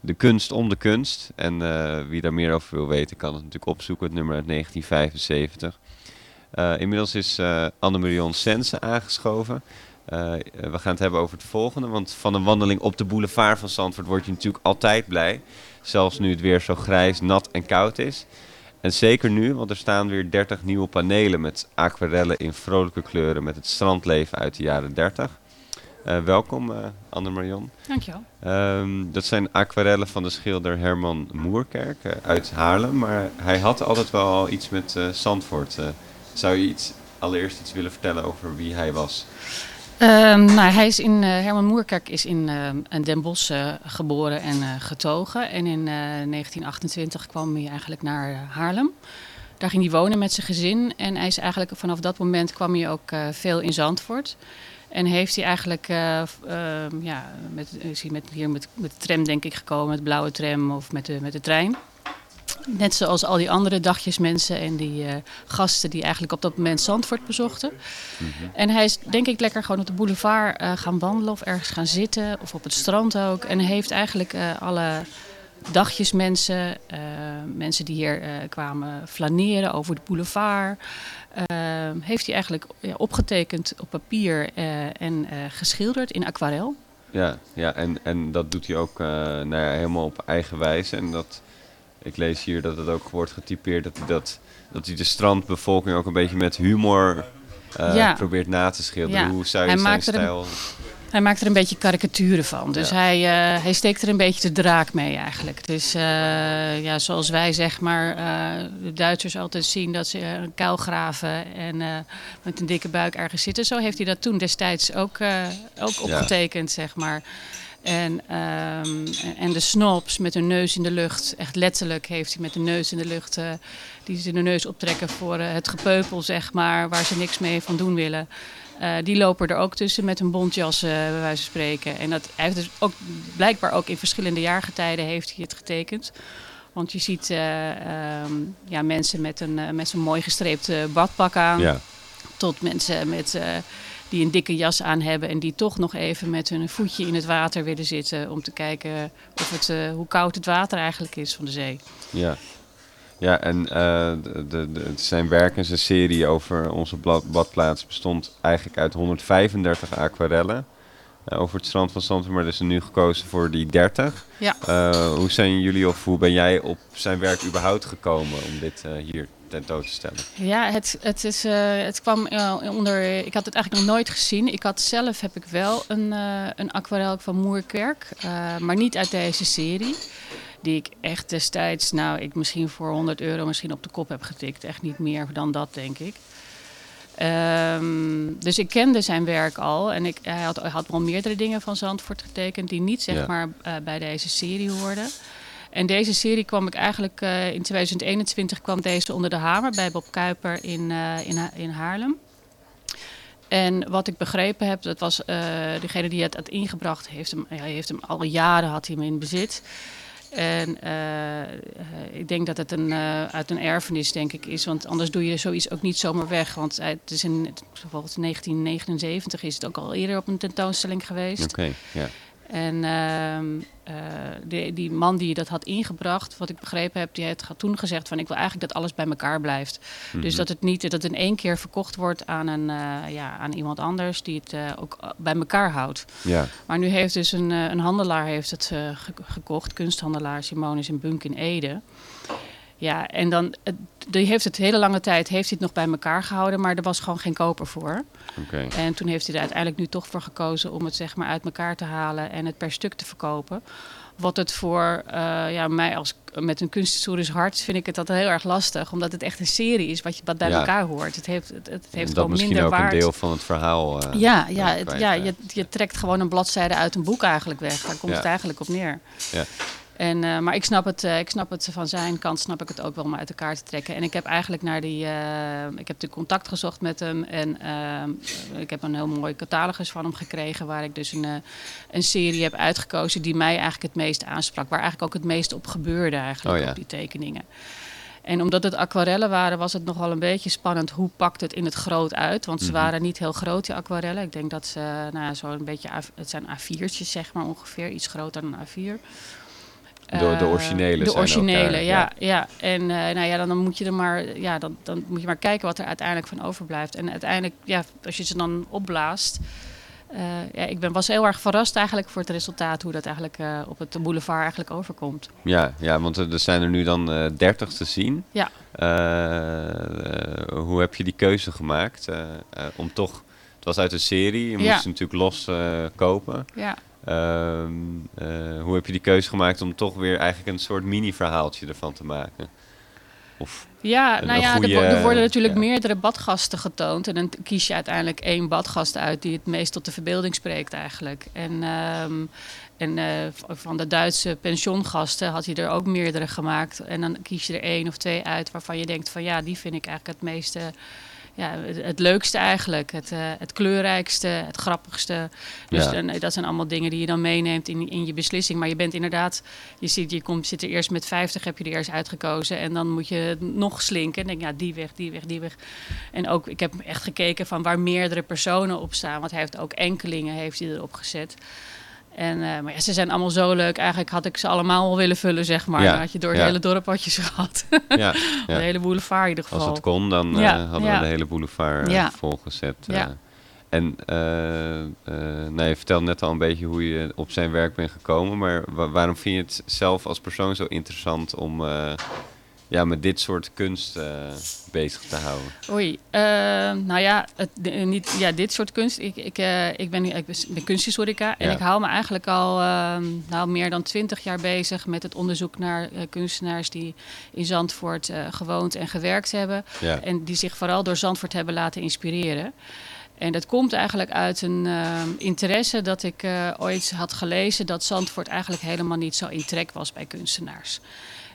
de kunst om de kunst. En eh, wie daar meer over wil weten kan het natuurlijk opzoeken, het nummer uit 1975. Eh, inmiddels is Anne-Marion Sense aangeschoven. We gaan het hebben over het volgende, want van een wandeling op de boulevard van Zandvoort word je natuurlijk altijd blij. Zelfs nu het weer zo grijs, nat en koud is. En zeker nu, want er staan weer 30 nieuwe panelen met aquarellen in vrolijke kleuren met het strandleven uit de jaren 30. Eh, welkom, eh Anne-Marion. Dankjewel. Ehm, dat zijn aquarellen van de schilder Herman Moerkerk eh, uit Haarlem. Maar hij had altijd wel al iets met Zandvoort. Zou je iets, allereerst iets willen vertellen over wie hij was? Ehm, nou, hij is in, eh, Herman Moerkerk is in ehm, Den Bosch eh, geboren en getogen. En in eh, 1928 kwam hij eigenlijk naar Haarlem. Daar ging hij wonen met zijn gezin. En hij is eigenlijk vanaf dat moment kwam hij ook veel in Zandvoort. En heeft hij eigenlijk, eh, ehm, ja, met, is hij met, hier met, met de tram denk ik gekomen, met de blauwe tram of met de, met de trein. Net zoals al die andere dagjesmensen en die eh, gasten die eigenlijk op dat moment Zandvoort bezochten. En hij is denk ik lekker gewoon op de boulevard eh, gaan wandelen of ergens gaan zitten of op het strand ook. En heeft eigenlijk eh, alle dagjesmensen, mensen die hier kwamen flaneren over de boulevard, heeft hij eigenlijk ja, opgetekend op papier en geschilderd in aquarel. Ja, ja en, en dat doet hij ook nou ja, helemaal op eigen wijze. En dat, ik lees hier dat het ook wordt getypeerd dat hij, dat, dat hij de strandbevolking ook een beetje met humor eh, Ja. probeert na te schilderen. Ja, Hoe zou je hij zijn een- stijl... Hij maakt er een beetje karikaturen van. Dus Ja. hij, eh, hij steekt er een beetje de draak mee eigenlijk. Dus ja, zoals wij zeg maar de Duitsers altijd zien dat ze een kuil graven en met een dikke buik ergens zitten. Zo heeft hij dat toen destijds ook, ook opgetekend, zeg maar. En, ehm, en de snobs met hun neus in de lucht, echt letterlijk heeft hij met de neus in de lucht, eh, die ze de neus optrekken voor eh, het gepeupel, zeg maar, waar ze niks mee van doen willen. Eh, die lopen er ook tussen met een bontjas, eh bij wijze van spreken. En dat, hij heeft dus ook, blijkbaar ook in verschillende jaargetijden heeft hij het getekend. Want je ziet eh, ehm, ja, mensen met een, met zo'n mooi gestreept badpak aan. Ja. Tot mensen met, die een dikke jas aan hebben en die toch nog even met hun voetje in het water willen zitten om te kijken of het, eh, hoe koud het water eigenlijk is van de zee. Ja. Ja, en eh, de, de, zijn werk en zijn serie over onze blad- badplaats bestond eigenlijk uit 135 aquarellen eh, over het strand van Zandvoort, maar er is er nu gekozen voor die 30. Ja. Hoe zijn jullie of hoe ben jij op zijn werk überhaupt gekomen om dit hier tentoon te stellen? Ja, het, het, is, eh, het kwam eh, onder. Ik had het eigenlijk nog nooit gezien. Ik had zelf heb ik wel een, eh, een aquarel van Moerkerk, maar niet uit deze serie. Die ik echt destijds, nou, ik misschien voor 100 euro misschien op de kop heb getikt. Echt niet meer dan dat, denk ik. Ehm, dus ik kende zijn werk al en ik, hij, had, had wel meerdere dingen van Zandvoort getekend die niet zeg Ja. maar bij deze serie hoorden. En deze serie kwam ik eigenlijk eh, in 2021 kwam deze onder de hamer bij Bob Kuiper in, eh, in, in Haarlem. En wat ik begrepen heb, dat was eh, degene die het had ingebracht, heeft hem, heeft hem al jaren had hij hem in bezit. En ik denk dat het een, uit een erfenis, denk ik, is. Want anders doe je zoiets ook niet zomaar weg. Want het is in bijvoorbeeld 1979 is het ook al eerder op een tentoonstelling geweest. Oké, ja. En ehm, eh, die, die man die dat had ingebracht, wat ik begrepen heb, die heeft ge- toen gezegd van ik wil eigenlijk dat alles bij elkaar blijft. Mhm. Dus dat het niet dat het in één keer verkocht wordt aan, een, eh, ja, aan iemand anders die het eh, ook bij elkaar houdt. Ja. Maar nu heeft dus een, een handelaar heeft het ge- gekocht, kunsthandelaar Simonis in Bunk in Ede. Ja, en dan, die heeft het hele lange tijd heeft hij het nog bij elkaar gehouden, maar er was gewoon geen koper voor. Oké. En toen heeft hij er uiteindelijk nu toch voor gekozen om het zeg maar uit elkaar te halen en het per stuk te verkopen. Wat het voor eh, ja, mij als met een kunsthistorisch hart vind ik het dat heel erg lastig, omdat het echt een serie is wat, je, wat bij Ja. elkaar hoort. Het heeft, het, het heeft dat gewoon misschien minder ook waard. een deel van het verhaal. eh, ja, ja, het, kwijt, ja eh. je, je trekt gewoon een bladzijde uit een boek eigenlijk weg. Daar komt Ja. het eigenlijk op neer. Ja. En, eh, maar ik snap, het, eh, ik snap het van zijn kant, snap ik het ook wel om uit elkaar te trekken. En ik heb eigenlijk naar die, eh, ik heb de contact gezocht met hem en ik heb een heel mooi catalogus van hem gekregen, waar ik dus een, een serie heb uitgekozen die mij eigenlijk het meest aansprak, waar eigenlijk ook het meest op gebeurde eigenlijk Oh ja. op die tekeningen. En omdat het aquarellen waren, was het nogal een beetje spannend. Hoe pakt het in het groot uit? Want ze Mhm. waren niet heel groot, die aquarellen. Ik denk dat ze, nou ja, zo een beetje, het zijn A4'tjes zeg maar ongeveer. Iets groter dan een A4. De- de Eh, originele De originele, daar, ja, ja. ja. En eh, nou ja, dan, dan moet je er maar, ja, dan, dan moet je maar kijken wat er uiteindelijk van overblijft. En uiteindelijk, ja, als je ze dan opblaast. eh, ja, ik ben, was heel erg verrast eigenlijk voor het resultaat, hoe dat eigenlijk op het boulevard eigenlijk overkomt. Ja, ja, want er zijn er nu dan eh 30 te zien. Ja. Hoe heb je die keuze gemaakt om toch... Het was uit een serie, je moest Ja. ze natuurlijk los kopen. Ja. Ehm, eh, hoe heb je die keuze gemaakt om toch weer eigenlijk een soort mini-verhaaltje ervan te maken? Of Ja, een- nou ja, er, goeie- er worden natuurlijk ja. meerdere badgasten getoond. En dan kies je uiteindelijk één badgast uit die het meest tot de verbeelding spreekt eigenlijk. En, ehm, en eh, van de Duitse pensioengasten had hij er ook meerdere gemaakt. En dan kies je er één of twee uit waarvan je denkt van ja, die vind ik eigenlijk het meeste... Ja, het, leukste eigenlijk, het, eh, het kleurrijkste, het grappigste. Dus Ja. dan, dat zijn allemaal dingen die je dan meeneemt in, in je beslissing. Maar je bent inderdaad, je, ziet, je komt, zit er eerst met 50, heb je er eerst uitgekozen. En dan moet je nog slinken. En denk, ja, die weg, die weg, die weg. En ook, ik heb echt gekeken van waar meerdere personen op staan. Want hij heeft ook enkelingen heeft hij erop gezet. En, eh, maar ja, ze zijn allemaal zo leuk. Eigenlijk had ik ze allemaal wel willen vullen, zeg maar. Ja, Dan had je door het ja. hele dorp had je ze [LAUGHS] gehad. Ja, ja. De hele boulevard in ieder geval. Als het kon, dan eh, hadden we de hele boulevard eh, Ja. volgezet. eh. Ja. En eh, eh, nou, je vertelde net al een beetje hoe je op zijn werk bent gekomen. Maar wa- waarom vind je het zelf als persoon zo interessant om eh, ja, met dit soort kunst eh, bezig te houden? Oei, eh, nou ja, het, de- niet, ja, dit soort kunst. Ik, ik, eh, ik, ben, ik ben kunsthistorica en Ja. ik hou me eigenlijk al ehm, nou, meer dan twintig jaar bezig met het onderzoek naar eh, kunstenaars die in Zandvoort eh, gewoond en gewerkt hebben. Ja. En die zich vooral door Zandvoort hebben laten inspireren. En dat komt eigenlijk uit een ehm, interesse dat ik eh, ooit had gelezen dat Zandvoort eigenlijk helemaal niet zo in trek was bij kunstenaars.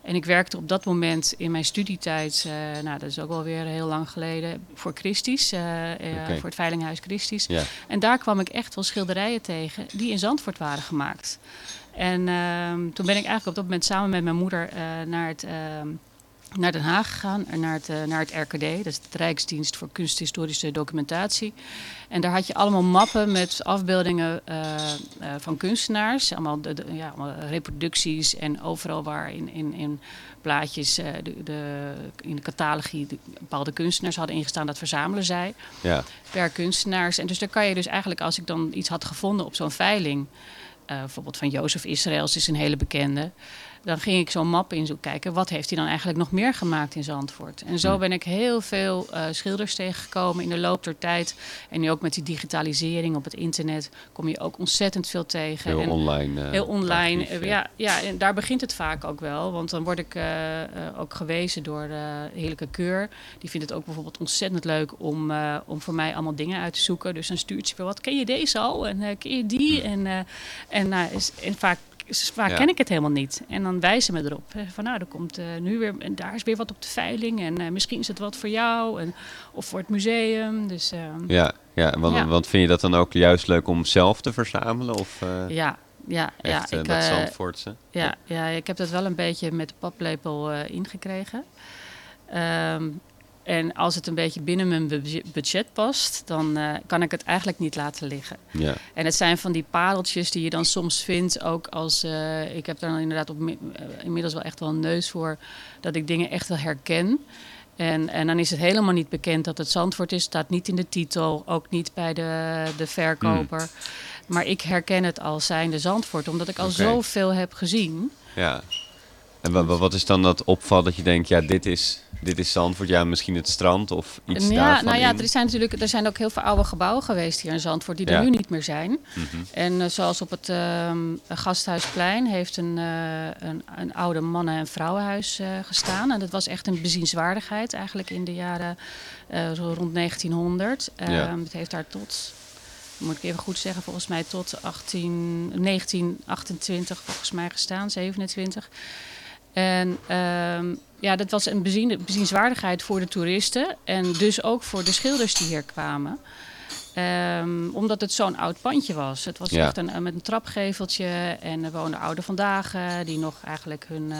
En ik werkte op dat moment in mijn studietijd, eh, nou dat is ook wel weer heel lang geleden, voor Christie's, eh, eh, voor het Veilinghuis Christie's. Ja. En daar kwam ik echt wel schilderijen tegen die in Zandvoort waren gemaakt. En ehm, toen ben ik eigenlijk op dat moment samen met mijn moeder naar het... naar Den Haag gegaan, naar het, eh, naar het RKD, dat is het Rijksdienst voor Kunsthistorische Documentatie. En daar had je allemaal mappen met afbeeldingen eh, eh, van kunstenaars, allemaal, de, de- ja, allemaal reproducties en overal waar in, in, in plaatjes de, de, in de catalogie de bepaalde kunstenaars hadden ingestaan, dat verzamelen zij Ja. per kunstenaars. En dus daar kan je dus eigenlijk, als ik dan iets had gevonden op zo'n veiling, bijvoorbeeld van Jozef Israëls is een hele bekende. Dan ging ik zo'n map in zo kijken. Wat heeft hij dan eigenlijk nog meer gemaakt in Zandvoort? En zo ben ik heel veel eh, schilders tegengekomen in de loop der tijd. En nu ook met die digitalisering op het internet kom je ook ontzettend veel tegen. Heel En online, eh, heel online. eh, ja. ja, en daar begint het vaak ook wel. Want dan word ik ook gewezen door eh Heerlijke Keur. Die vindt het ook bijvoorbeeld ontzettend leuk om, om voor mij allemaal dingen uit te zoeken. Dus dan stuurt ze weer wat. Ken je deze al? En ken je die? En, en, nou, en vaak, is- vaak Ja. ken ik het helemaal niet. En dan wijzen me erop. Van nou, er komt eh, nu weer... En daar is weer wat op de veiling. En eh, misschien is het wat voor jou. En, of voor het museum. Dus eh, Ja, ja, want, Ja. want vind je dat dan ook juist leuk om zelf te verzamelen? Of, eh, ja, ja, ja. echt, eh, ik, dat Zandvoortse? Ja, ja, ik heb dat wel een beetje met de paplepel ingekregen. Ehm, en als het een beetje binnen mijn budget- past, dan eh, kan ik het eigenlijk niet laten liggen. Ja. En het zijn van die pareltjes die je dan soms vindt, ook als... eh, ik heb daar dan inderdaad op, eh, inmiddels wel echt wel een neus voor, dat ik dingen echt wel herken. En, en dan is het helemaal niet bekend dat het Zandvoort is. staat niet in de titel, ook niet bij de, de verkoper. Maar ik herken het als zijnde Zandvoort, omdat ik al zoveel heb gezien. Ja. En wa- wa- wat is dan dat opval dat je denkt, ja, dit is, dit is Zandvoort, ja, misschien het strand of iets ja, daarvan nou ja, in? er zijn natuurlijk er zijn ook heel veel oude gebouwen geweest hier in Zandvoort die er nu niet meer zijn. Mhm. En eh, zoals op het ehm, Gasthuisplein heeft een, eh, een, een oude mannen- en vrouwenhuis eh, gestaan. En dat was echt een bezienswaardigheid eigenlijk in de jaren zo rond 1900. Ja. Ehm, Het heeft daar tot, moet ik even goed zeggen, volgens mij tot 18, 1928 volgens mij gestaan, 27. En ehm, ja, dat was een bezien, bezienswaardigheid voor de toeristen en dus ook voor de schilders die hier kwamen. Ehm, omdat het zo'n oud pandje was. Het was Ja. echt een, met een trapgeveltje en er woonden ouderen vandaag die nog eigenlijk hun, eh,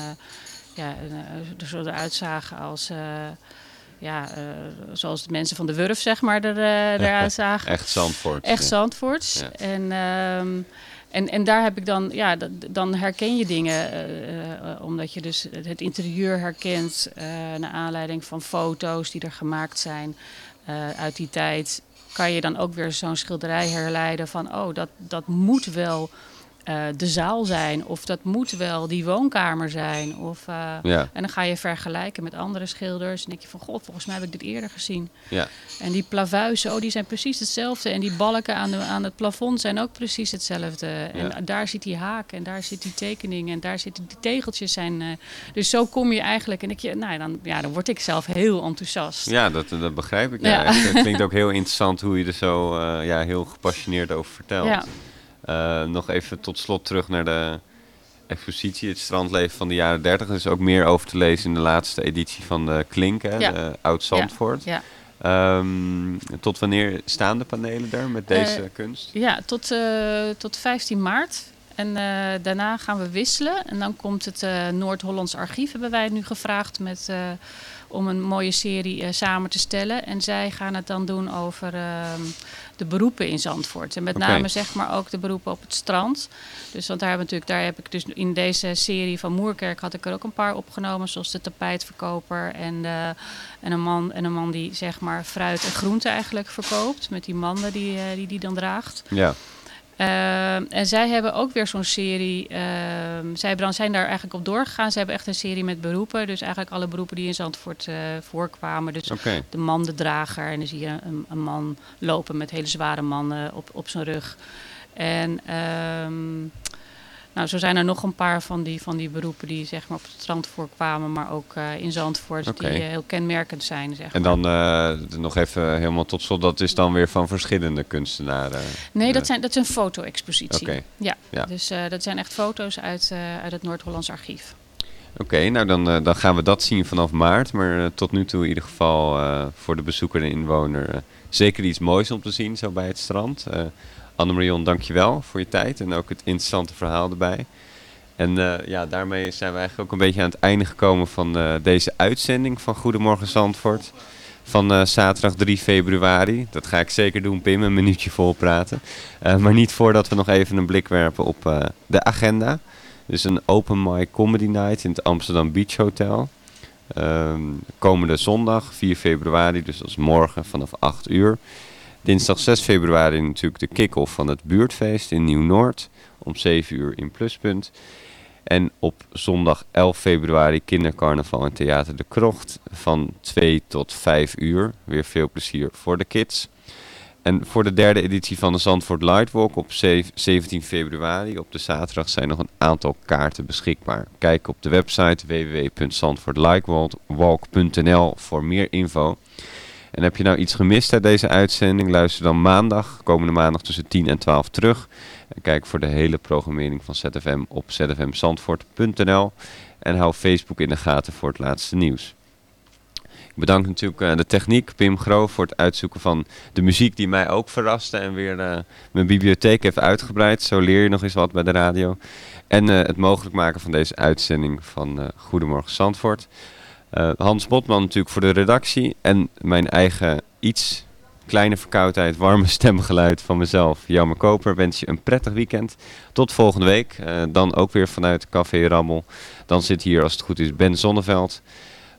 ja, eh, er zo eruit zagen als, eh, ja, zoals de mensen van de Wurf zeg maar er, eruit [LAUGHS] zagen. Echt Zandvoort. Echt ja. Zandvoorts. Ja. En, ehm, en, en daar heb ik dan, ja, dan herken je dingen. eh, eh, omdat je dus het interieur herkent. eh, naar aanleiding van foto's die er gemaakt zijn uit die tijd. Kan je dan ook weer zo'n schilderij herleiden van, oh, dat, dat moet wel eh, de zaal zijn. Of dat moet wel die woonkamer zijn. Of, eh, Ja. En dan ga je vergelijken met andere schilders. En denk je van, god, volgens mij heb ik dit eerder gezien. Ja. En die plavuizen, oh, die zijn precies hetzelfde. En die balken aan, de, aan het plafond zijn ook precies hetzelfde. En Ja. daar zit die haak en daar zit die tekening en daar zitten die tegeltjes. Zijn, eh, dus zo kom je eigenlijk. En ik, je- nou, dan, ja, dan word ik zelf heel enthousiast. Ja, dat, dat begrijp ik. Ja. Het [LAUGHS] klinkt ook heel interessant hoe je er zo ja, heel gepassioneerd over vertelt. Ja. Eh, nog even tot slot terug naar de expositie. Het strandleven van de jaren 30. Er is ook meer over te lezen in de laatste editie van de Klink, hè, Ja. de Oud Zandvoort. Ja. Ehm, tot wanneer staan de panelen er met deze Eh, kunst? Ja, tot, eh, tot 15 maart. En eh, daarna gaan we wisselen. En dan komt het eh, Noord-Hollands Archief, hebben wij nu gevraagd met, eh, om een mooie serie samen te stellen. En zij gaan het dan doen over ehm, de beroepen in Zandvoort. En met name zeg maar ook de beroepen op het strand. Dus want daar, we natuurlijk, daar heb ik dus in deze serie van Moerkerk had ik er ook een paar opgenomen. Zoals de tapijtverkoper en, en, een, man, en een man die zeg maar fruit en groente eigenlijk verkoopt. Met die manden die die, die dan draagt. Ja. Ehm, en zij hebben ook weer zo'n serie. ehm, zij dan, zijn daar eigenlijk op doorgegaan. Ze hebben echt een serie met beroepen. Dus eigenlijk alle beroepen die in Zandvoort eh, voorkwamen. Dus Oké. de mandendrager. En dan zie je een, een man lopen met hele zware mannen op, op zijn rug. En ehm, nou, zo zijn er nog een paar van die, van die beroepen die zeg maar, op het strand voorkwamen. Maar ook eh, in Zandvoort. Die eh, heel kenmerkend zijn. Zeg En maar. dan eh, nog even helemaal tot slot. Dat is dan weer van verschillende kunstenaren. Nee, dat, zijn, dat is een foto-expositie. Ja, Ja. dus dat zijn echt foto's uit, uit het Noord-Hollands Archief. Oké, nou dan, dan gaan we dat zien vanaf maart. Maar tot nu toe in ieder geval voor de bezoeker en inwoner zeker iets moois om te zien zo bij het strand. Annemarion, dankjewel voor je tijd en ook het interessante verhaal erbij. En eh, ja, daarmee zijn we eigenlijk ook een beetje aan het einde gekomen van eh, deze uitzending van Goedemorgen Zandvoort. Van eh, zaterdag 3 februari. Dat ga ik zeker doen, Pim, een minuutje vol praten. Maar niet voordat we nog even een blik werpen op de agenda. Dus een open mic comedy night in het Amsterdam Beach Hotel. Ehm, komende zondag 4 februari, dus is morgen vanaf 8 uur. Dinsdag 6 februari natuurlijk de kick-off van het buurtfeest in Nieuw-Noord. Om 7 uur in Pluspunt. En op zondag 11 februari kindercarnaval in Theater de Krocht van 2 tot 5 uur. Weer veel plezier voor de kids. En voor de derde editie van de Zandvoort Lightwalk op zev- 17 februari op de zaterdag zijn nog een aantal kaarten beschikbaar. Kijk op de website www.zandvoortlightwalk.nl voor meer info. En heb je nou iets gemist uit deze uitzending? Luister dan maandag, komende maandag tussen 10 en 12 terug. En kijk voor de hele programmering van ZFM op zfmzandvoort.nl. En hou Facebook in de gaten voor het laatste nieuws. Ik bedank natuurlijk eh, de techniek, Pim Groof, voor het uitzoeken van de muziek die mij ook verraste en weer eh, mijn bibliotheek heeft uitgebreid. Zo leer je nog eens wat bij de radio. En eh, het mogelijk maken van deze uitzending van Goedemorgen Zandvoort. Eh, Hans Botman natuurlijk voor de redactie en mijn eigen iets kleine verkoudheid, warme [LAUGHS] stemgeluid van mezelf. Jammer Koper wens je een prettig weekend. Tot volgende week. Eh, dan ook weer vanuit Café Rammel. Dan zit hier als het goed is Ben Zonneveld.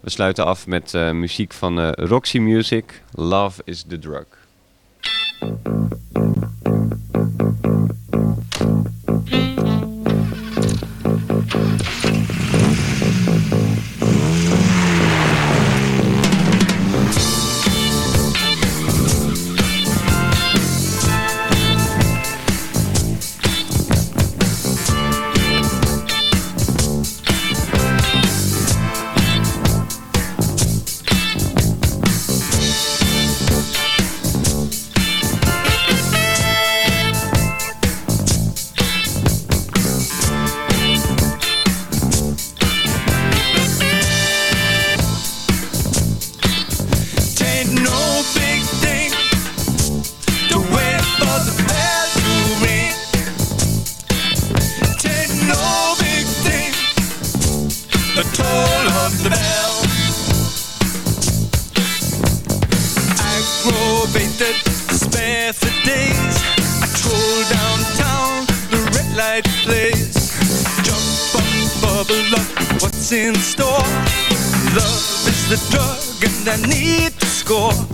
We sluiten af met eh, muziek van eh, Roxy Music. Love is the drug. The drug and I need to score